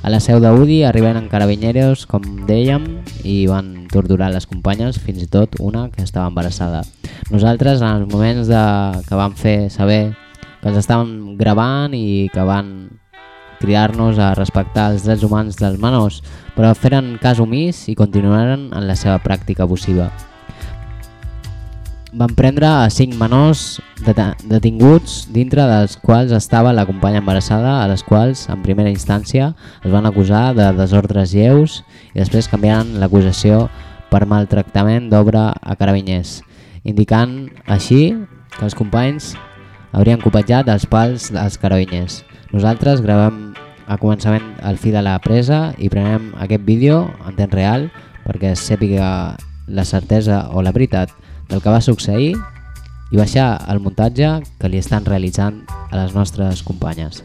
S5: A la seu d'Udi arriben carabinyeros, com dèiem, i van torturar les companyes, fins i tot una que estava embarassada. Nosaltres, en els moments de, que van fer saber que els estaven gravant i que van cridar-nos a respectar els drets humans dels menors, però feren cas omís i continuaren en la seva pràctica abusiva. Van prendre a cinc menors det- detinguts, dintre dels quals estava la companya embarassada, a les quals, en primera instància, es van acusar de desordres lleus i després canviaren l'acusació per maltractament d'obra a carabiners, indicant així que els companys haurien copetjat els pals dels carabiners. Nosaltres gravem a començament el fi de la presa i prenem aquest vídeo en temps real perquè es sàpiga la certesa o la veritat del que va succeir i baixar el muntatge que li estan realitzant a les nostres companyes.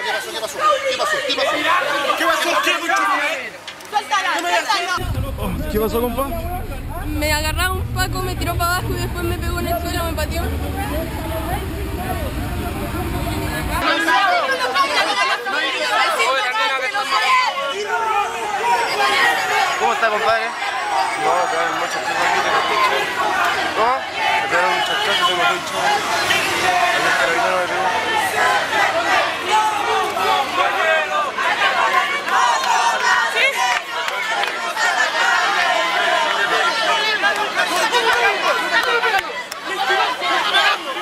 S17: ¿Qué pasó? ¿Qué pasó? ¿Qué pasó? ¿Qué pasó?
S18: ¿Qué pasó? ¿Qué pasó, compa?
S17: Me agarraba un paco, me tiró para abajo y después me pegó en el suelo, me pateó.
S19: ¿Cómo está, compadre? No, hay muchas cosas aquí, tengo pinche. ¿Cómo? Me pegaron muchas cosas, tengo pinche. El carabinero me pegó.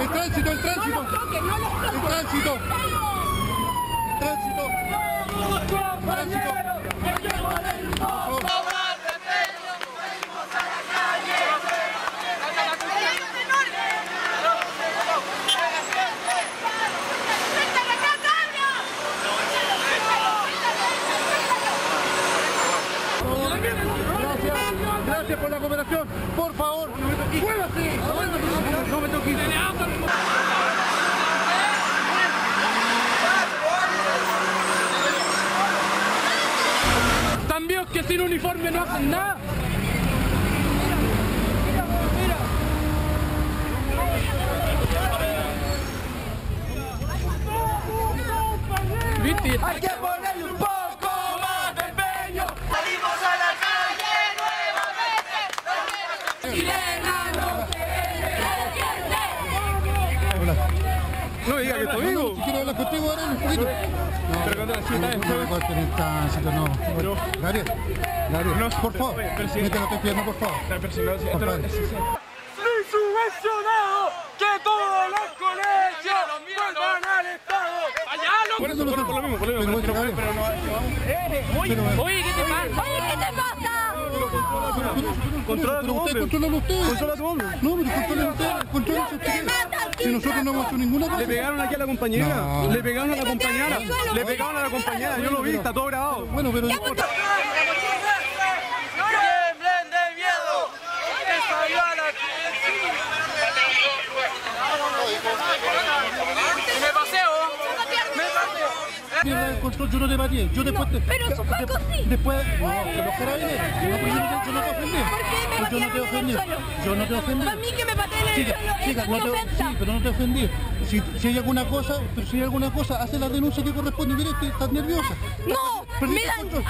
S18: El tránsito, el tránsito.
S17: No los toques.
S18: El tránsito. El tránsito. No Soy subvencionado que todos los colegios vuelvan al Estado. Allá lo Por eso lo por lo mismo, por lo mismo. Pero, pero, pero no. Oye, oye, ¿qué te pasa? Oye, ¿qué te pasa? Controla tu hombre.
S20: Controla usted.
S18: Controla tu hombre.
S20: No, pero controla usted. Controla usted. Si nosotros no hemos hecho ninguna cosa.
S18: Le pegaron aquí a la compañera. Le pegaron a la compañera. Le pegaron a la compañera. Yo lo vi, está todo grabado.
S20: Bueno, pero...
S18: ¡Tiemblen de miedo! ¡Que salió a la Y me paseo. Me paseo.
S20: El control, yo no te pateé. Yo después te.
S17: pero su Paco sí.
S20: Después. No, que los carabineros. No, pues yo no te, yo no te ofendí. Pues yo no te ofendí. Yo no te ofendí.
S17: A mí que me pateen en el
S20: Chica,
S17: suelo,
S20: chica,
S17: eso
S20: no
S17: es
S20: te,
S17: ofensa.
S20: sí, pero no te ofendí. Si, si hay alguna cosa, pero si hay alguna cosa, hace la denuncia que corresponde. Mira, estás nerviosa.
S17: No, me dan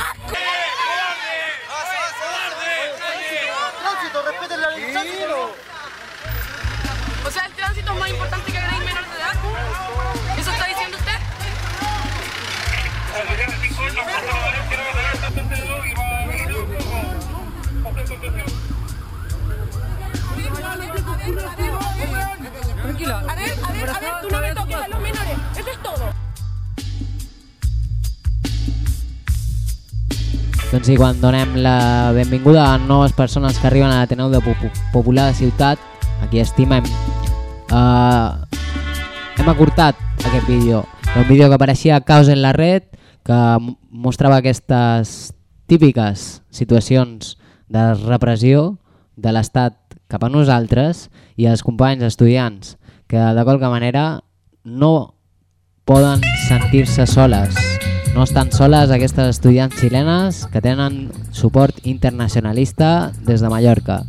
S18: Tranquila.
S17: A ver, a ver, a ver, tú no me toques a los menores. Eso es todo.
S5: Doncs sí, quan donem la benvinguda a noves persones que arriben a l'Ateneu de Popu- Popular de Ciutat, aquí estimem. Uh, hem acortat aquest vídeo. Un vídeo que apareixia a Caos en la red, que mostrava aquestes típiques situacions de repressió de l'Estat cap a nosaltres i als companys estudiants que de qualque manera no poden sentir-se soles. No estan soles aquestes estudiants xilenes que tenen suport internacionalista des de Mallorca.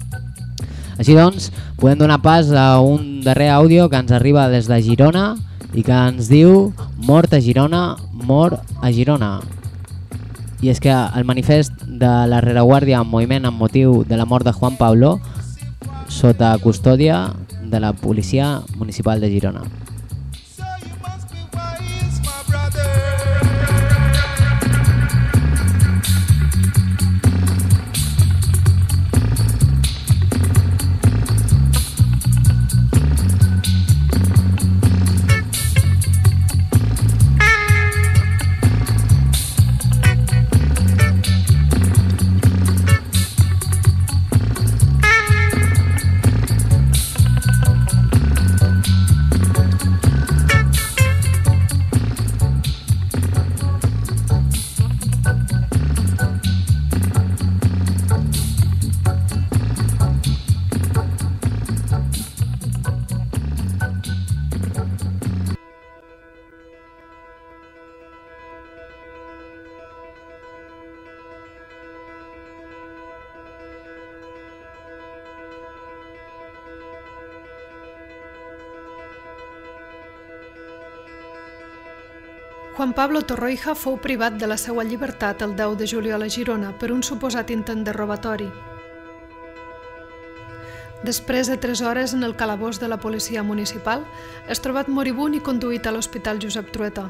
S5: Així doncs, podem donar pas a un darrer àudio que ens arriba des de Girona i que ens diu Mort a Girona, mort a Girona. I és que el manifest de la rereguàrdia en moviment amb motiu de la mort de Juan Pablo sota custòdia de la policia municipal de Girona.
S21: Pablo Torroija fou privat de la seva llibertat el 10 de juliol a Girona per un suposat intent de robatori. Després de 3 hores en el calabós de la policia municipal, és trobat moribund i conduït a l'Hospital Josep Trueta.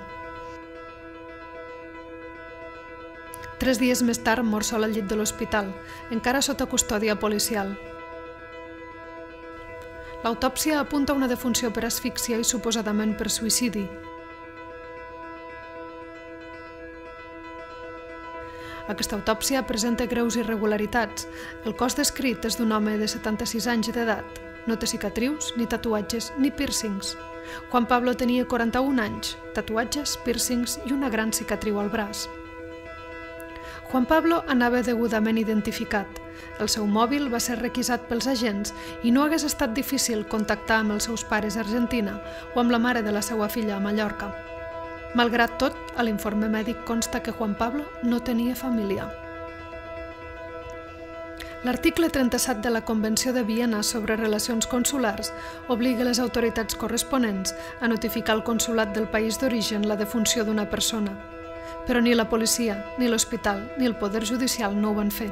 S21: Tres dies més tard mor sol al llit de l'hospital, encara sota custòdia policial. L'autòpsia apunta una defunció per asfíxia i suposadament per suïcidi. Aquesta autòpsia presenta greus irregularitats. El cos descrit és d'un home de 76 anys d'edat. No té cicatrius, ni tatuatges, ni piercings. Juan Pablo tenia 41 anys, tatuatges, piercings i una gran cicatriu al braç. Juan Pablo anava degudament identificat. El seu mòbil va ser requisat pels agents i no hagués estat difícil contactar amb els seus pares a Argentina o amb la mare de la seva filla a Mallorca. Malgrat tot, a l'informe mèdic consta que Juan Pablo no tenia família. L'article 37 de la Convenció de Viena sobre relacions consulars obliga les autoritats corresponents a notificar al consulat del país d'origen la defunció d'una persona. Però ni la policia, ni l'hospital, ni el Poder Judicial no ho van fer.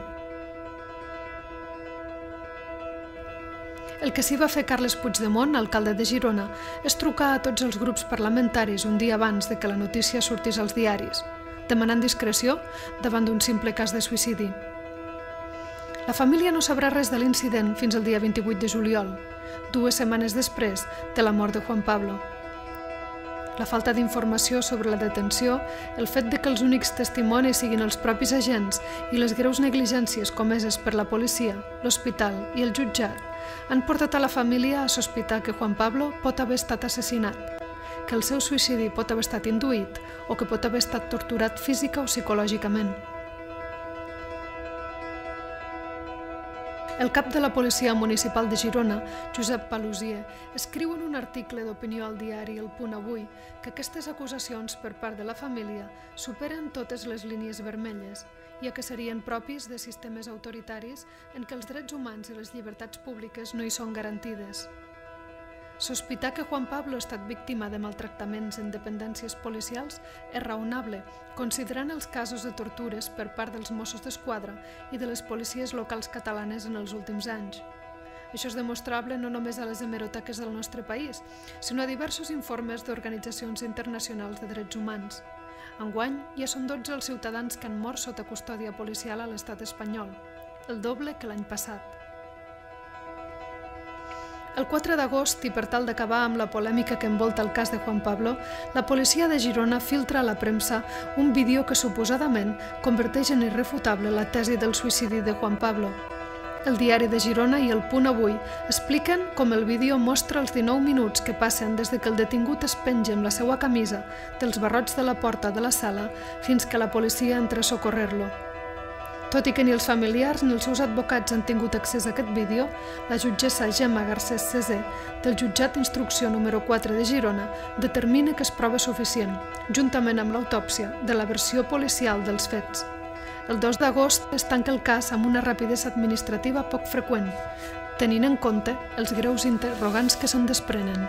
S21: El que sí va fer Carles Puigdemont, alcalde de Girona, és trucar a tots els grups parlamentaris un dia abans de que la notícia sortís als diaris, demanant discreció davant d'un simple cas de suïcidi. La família no sabrà res de l'incident fins al dia 28 de juliol, dues setmanes després de la mort de Juan Pablo. La falta d'informació sobre la detenció, el fet de que els únics testimonis siguin els propis agents i les greus negligències comeses per la policia, l'hospital i el jutjat han portat a la família a sospitar que Juan Pablo pot haver estat assassinat, que el seu suïcidi pot haver estat induït o que pot haver estat torturat física o psicològicament. El cap de la Policia Municipal de Girona, Josep Palusier, escriu en un article d'opinió al diari El Punt Avui que aquestes acusacions per part de la família superen totes les línies vermelles, ja que serien propis de sistemes autoritaris en què els drets humans i les llibertats públiques no hi són garantides. Sospitar que Juan Pablo ha estat víctima de maltractaments en dependències policials és raonable, considerant els casos de tortures per part dels Mossos d'Esquadra i de les policies locals catalanes en els últims anys. Això és demostrable no només a les hemeroteques del nostre país, sinó a diversos informes d'organitzacions internacionals de drets humans. Enguany, ja són 12 els ciutadans que han mort sota custòdia policial a l'estat espanyol, el doble que l'any passat. El 4 d'agost, i per tal d'acabar amb la polèmica que envolta el cas de Juan Pablo, la policia de Girona filtra a la premsa un vídeo que suposadament converteix en irrefutable la tesi del suïcidi de Juan Pablo. El diari de Girona i el Punt Avui expliquen com el vídeo mostra els 19 minuts que passen des de que el detingut es penja amb la seva camisa dels barrots de la porta de la sala fins que la policia entra a socorrer-lo. Tot i que ni els familiars ni els seus advocats han tingut accés a aquest vídeo, la jutgessa Gemma Garcés Cesé, del jutjat d'instrucció número 4 de Girona, determina que és prova suficient, juntament amb l'autòpsia, de la versió policial dels fets. El 2 d'agost es tanca el cas amb una rapidesa administrativa poc freqüent, tenint en compte els greus interrogants que se'n desprenen.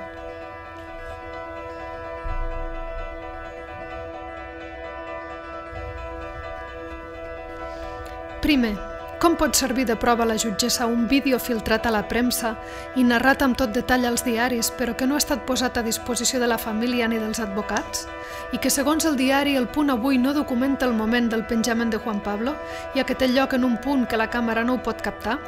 S21: Primer, com pot servir de prova la jutgessa un vídeo filtrat a la premsa i narrat amb tot detall als diaris però que no ha estat posat a disposició de la família ni dels advocats? I que segons el diari El Punt Avui no documenta el moment del penjament de Juan Pablo, ja que té lloc en un punt que la càmera no ho pot captar?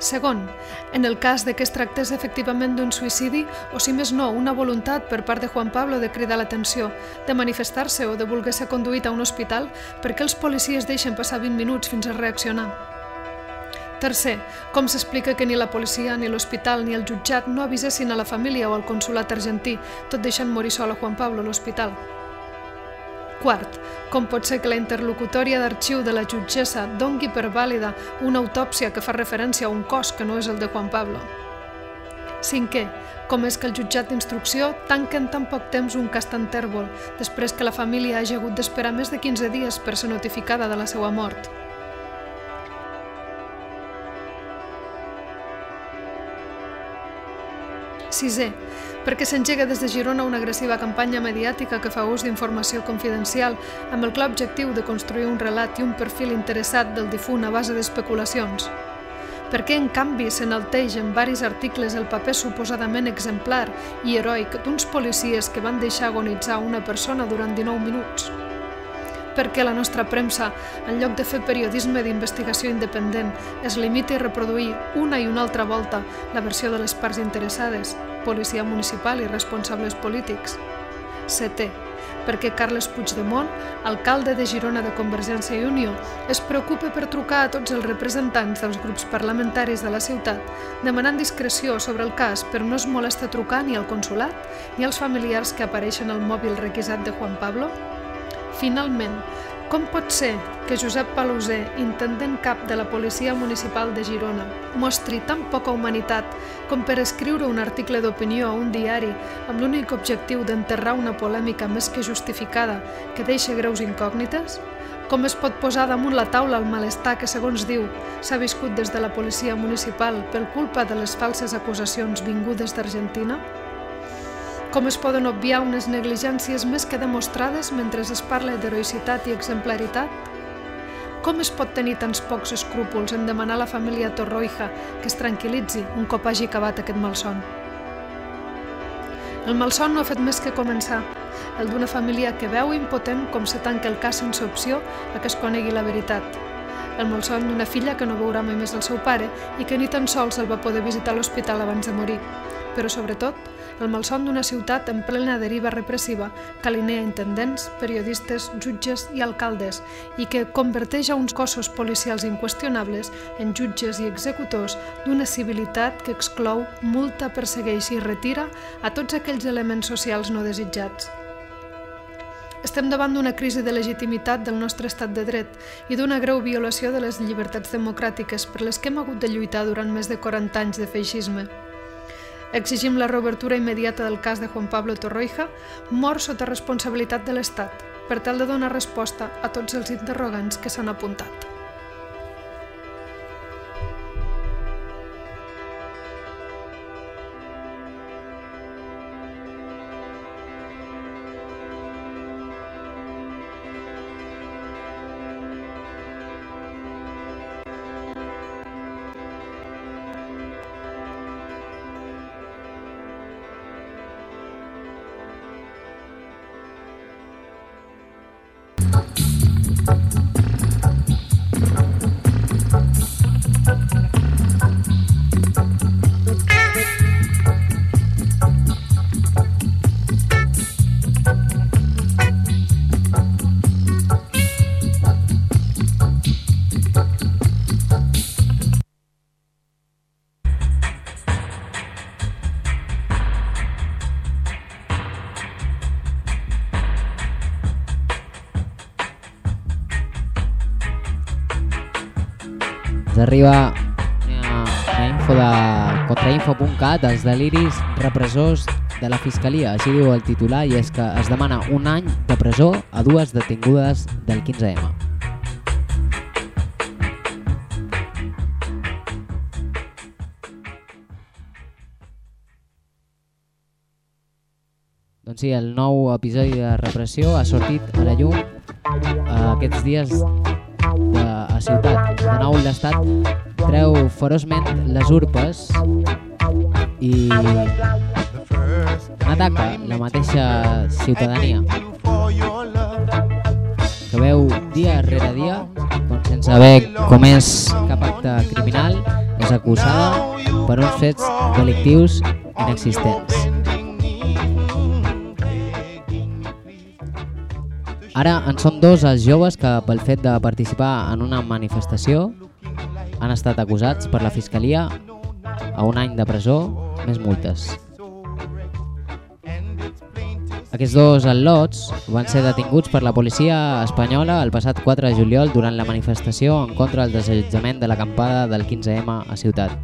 S21: Segon, en el cas de que es tractés efectivament d'un suïcidi o, si més no, una voluntat per part de Juan Pablo de cridar l'atenció, de manifestar-se o de voler ser conduït a un hospital, per què els policies deixen passar 20 minuts fins a reaccionar? Tercer, com s'explica que ni la policia, ni l'hospital, ni el jutjat no avisessin a la família o al consulat argentí, tot deixant morir sol a Juan Pablo a l'hospital? Quart, com pot ser que la interlocutòria d'arxiu de la jutgessa dongui per vàlida una autòpsia que fa referència a un cos que no és el de Juan Pablo? Cinquè, com és que el jutjat d'instrucció tanca en tan poc temps un cas tan tèrbol, després que la família hagi hagut d'esperar més de 15 dies per ser notificada de la seva mort? Sisè, perquè s'engega des de Girona una agressiva campanya mediàtica que fa ús d'informació confidencial amb el clar objectiu de construir un relat i un perfil interessat del difunt a base d'especulacions. Per què, en canvi, s'enalteix en varis articles el paper suposadament exemplar i heroic d'uns policies que van deixar agonitzar una persona durant 19 minuts? Perquè la nostra premsa, en lloc de fer periodisme d'investigació independent, es limita a reproduir una i una altra volta la versió de les parts interessades, policia municipal i responsables polítics. Setè, perquè Carles Puigdemont, alcalde de Girona de Convergència i Unió, es preocupa per trucar a tots els representants dels grups parlamentaris de la ciutat, demanant discreció sobre el cas, però no es molesta trucar ni al consulat ni als familiars que apareixen al mòbil requisat de Juan Pablo? Finalment, com pot ser que Josep Paluser, intendent cap de la Policia Municipal de Girona, mostri tan poca humanitat com per escriure un article d'opinió a un diari amb l'únic objectiu d'enterrar una polèmica més que justificada que deixa greus incògnites? Com es pot posar damunt la taula el malestar que, segons diu, s'ha viscut des de la policia municipal per culpa de les falses acusacions vingudes d'Argentina? Com es poden obviar unes negligències més que demostrades mentre es parla d'heroïcitat i exemplaritat? Com es pot tenir tants pocs escrúpols en demanar a la família Torroija que es tranquil·litzi un cop hagi acabat aquest malson? El malson no ha fet més que començar, el d'una família que veu impotent com se tanca el cas sense opció a que es conegui la veritat. El malson d'una filla que no veurà mai més el seu pare i que ni tan sols el va poder visitar a l'hospital abans de morir. Però sobretot, el malson d'una ciutat en plena deriva repressiva que alinea intendents, periodistes, jutges i alcaldes i que converteix a uns cossos policials inqüestionables en jutges i executors d'una civilitat que exclou, multa, persegueix i retira a tots aquells elements socials no desitjats. Estem davant d'una crisi de legitimitat del nostre estat de dret i d'una greu violació de les llibertats democràtiques per les que hem hagut de lluitar durant més de 40 anys de feixisme. Exigim la reobertura immediata del cas de Juan Pablo Torroija, mort sota responsabilitat de l'Estat, per tal de donar resposta a tots els interrogants que s'han apuntat.
S5: Arriba una, una info de contrainfo.cat, els deliris repressors de la Fiscalia. Així diu el titular i és que es demana un any de presó a dues detingudes del 15M. Doncs sí, el nou episodi de repressió ha sortit a la llum eh, aquests dies de, a ciutat. De nou l'Estat treu feroçment les urpes i ataca la mateixa ciutadania que veu dia rere dia doncs sense haver comès cap acte criminal és acusada per uns fets delictius inexistents. Ara en són dos els joves que pel fet de participar en una manifestació han estat acusats per la Fiscalia a un any de presó més multes. Aquests dos al·lots van ser detinguts per la policia espanyola el passat 4 de juliol durant la manifestació en contra del desallotjament de l'acampada del 15M a Ciutat.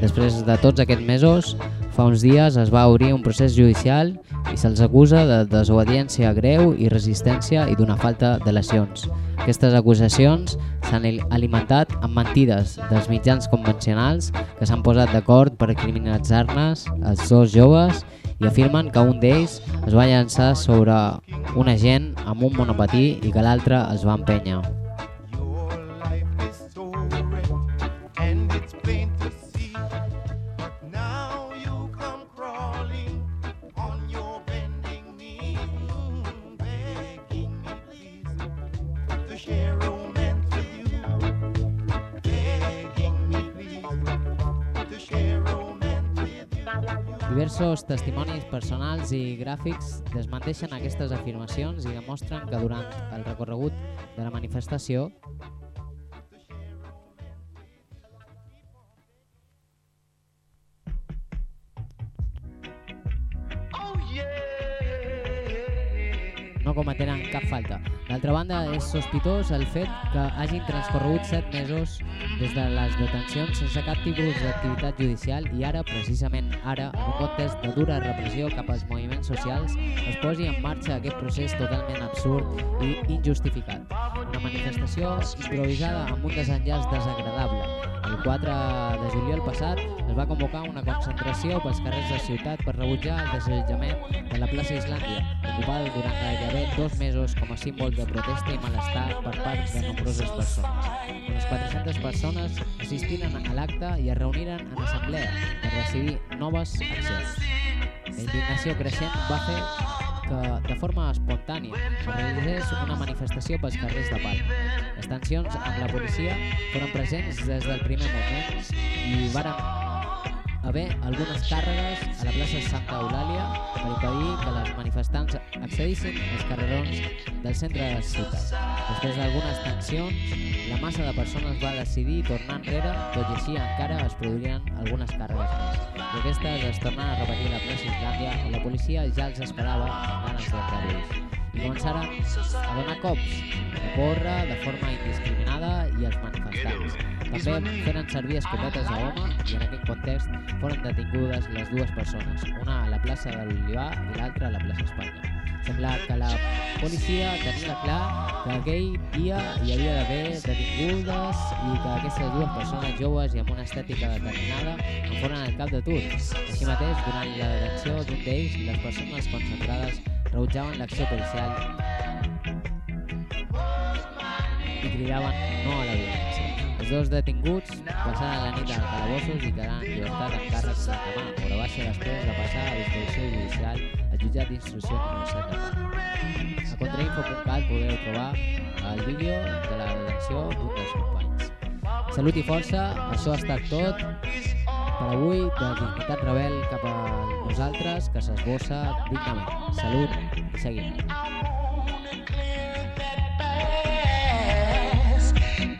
S5: Després de tots aquests mesos, fa uns dies es va obrir un procés judicial i se'ls acusa de desobediència greu i resistència i d'una falta de lesions. Aquestes acusacions s'han alimentat amb mentides dels mitjans convencionals que s'han posat d'acord per criminalitzar-nes els dos joves i afirmen que un d'ells es va llançar sobre un agent amb un monopatí i que l'altre els va empènyer. Diversos testimonis personals i gràfics desmenteixen aquestes afirmacions i demostren que durant el recorregut de la manifestació no cometeren cap falta. D'altra banda, és sospitós el fet que hagin transcorregut set mesos des de les detencions sense cap tipus d'activitat judicial i ara, precisament ara, en un context de dura repressió cap als moviments socials, es posi en marxa aquest procés totalment absurd i injustificat. Una manifestació improvisada amb un desenllaç desagradable. El 4 de juliol passat es va convocar una concentració pels carrers de ciutat per rebutjar el desallotjament de la plaça Islàndia, ocupada durant gairebé dos mesos com a símbol de protesta i malestar per part de nombroses persones. Unes 400 persones assistiren a l'acte i es reuniren en assemblea per decidir noves accions. La indignació creixent va fer que, de forma espontània, es realitzés una manifestació pels carrers de Palma. Les tensions amb la policia foren presents des del primer moment i varen haver algunes càrregues a la plaça Santa Eulàlia per impedir que les manifestants accedissin als carrerons del centre de la ciutat. Després d'algunes tensions, la massa de persones va decidir tornar enrere, tot i així encara es produirien algunes càrregues més. I aquestes es tornen a repetir a la plaça Islàndia i la policia ja els esperava amb ganes d'entrar-los. Començaren a donar cops de porra de forma indiscriminada i als manifestants. També feren servir escopetes a home i en aquest context foren detingudes les dues persones, una a la plaça de l'Olivar i l'altra a la plaça Espanya. Sembla que la policia tenia clar que aquell dia hi havia d'haver detingudes i que aquestes dues persones joves i amb una estètica determinada en foren al cap de tur. Així mateix, durant la detenció d'un d'ells, les persones concentrades rebutjaven l'acció policial i cridaven no a la violència. Els dos detinguts passaren la nit a calabossos i quedaran en llibertat amb càrrecs de demà, hora baixa després de passar a disposició judicial al jutjat d'instrucció número 7 de Palma. A contrainfo.cat podeu trobar el vídeo de la detenció d'un dels companys. Salut i força, això ha estat tot per avui de Dignitat Rebel cap a vosaltres que s'esbossa dignament. Salut i seguim.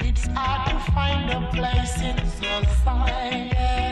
S22: It's hard to find a place in society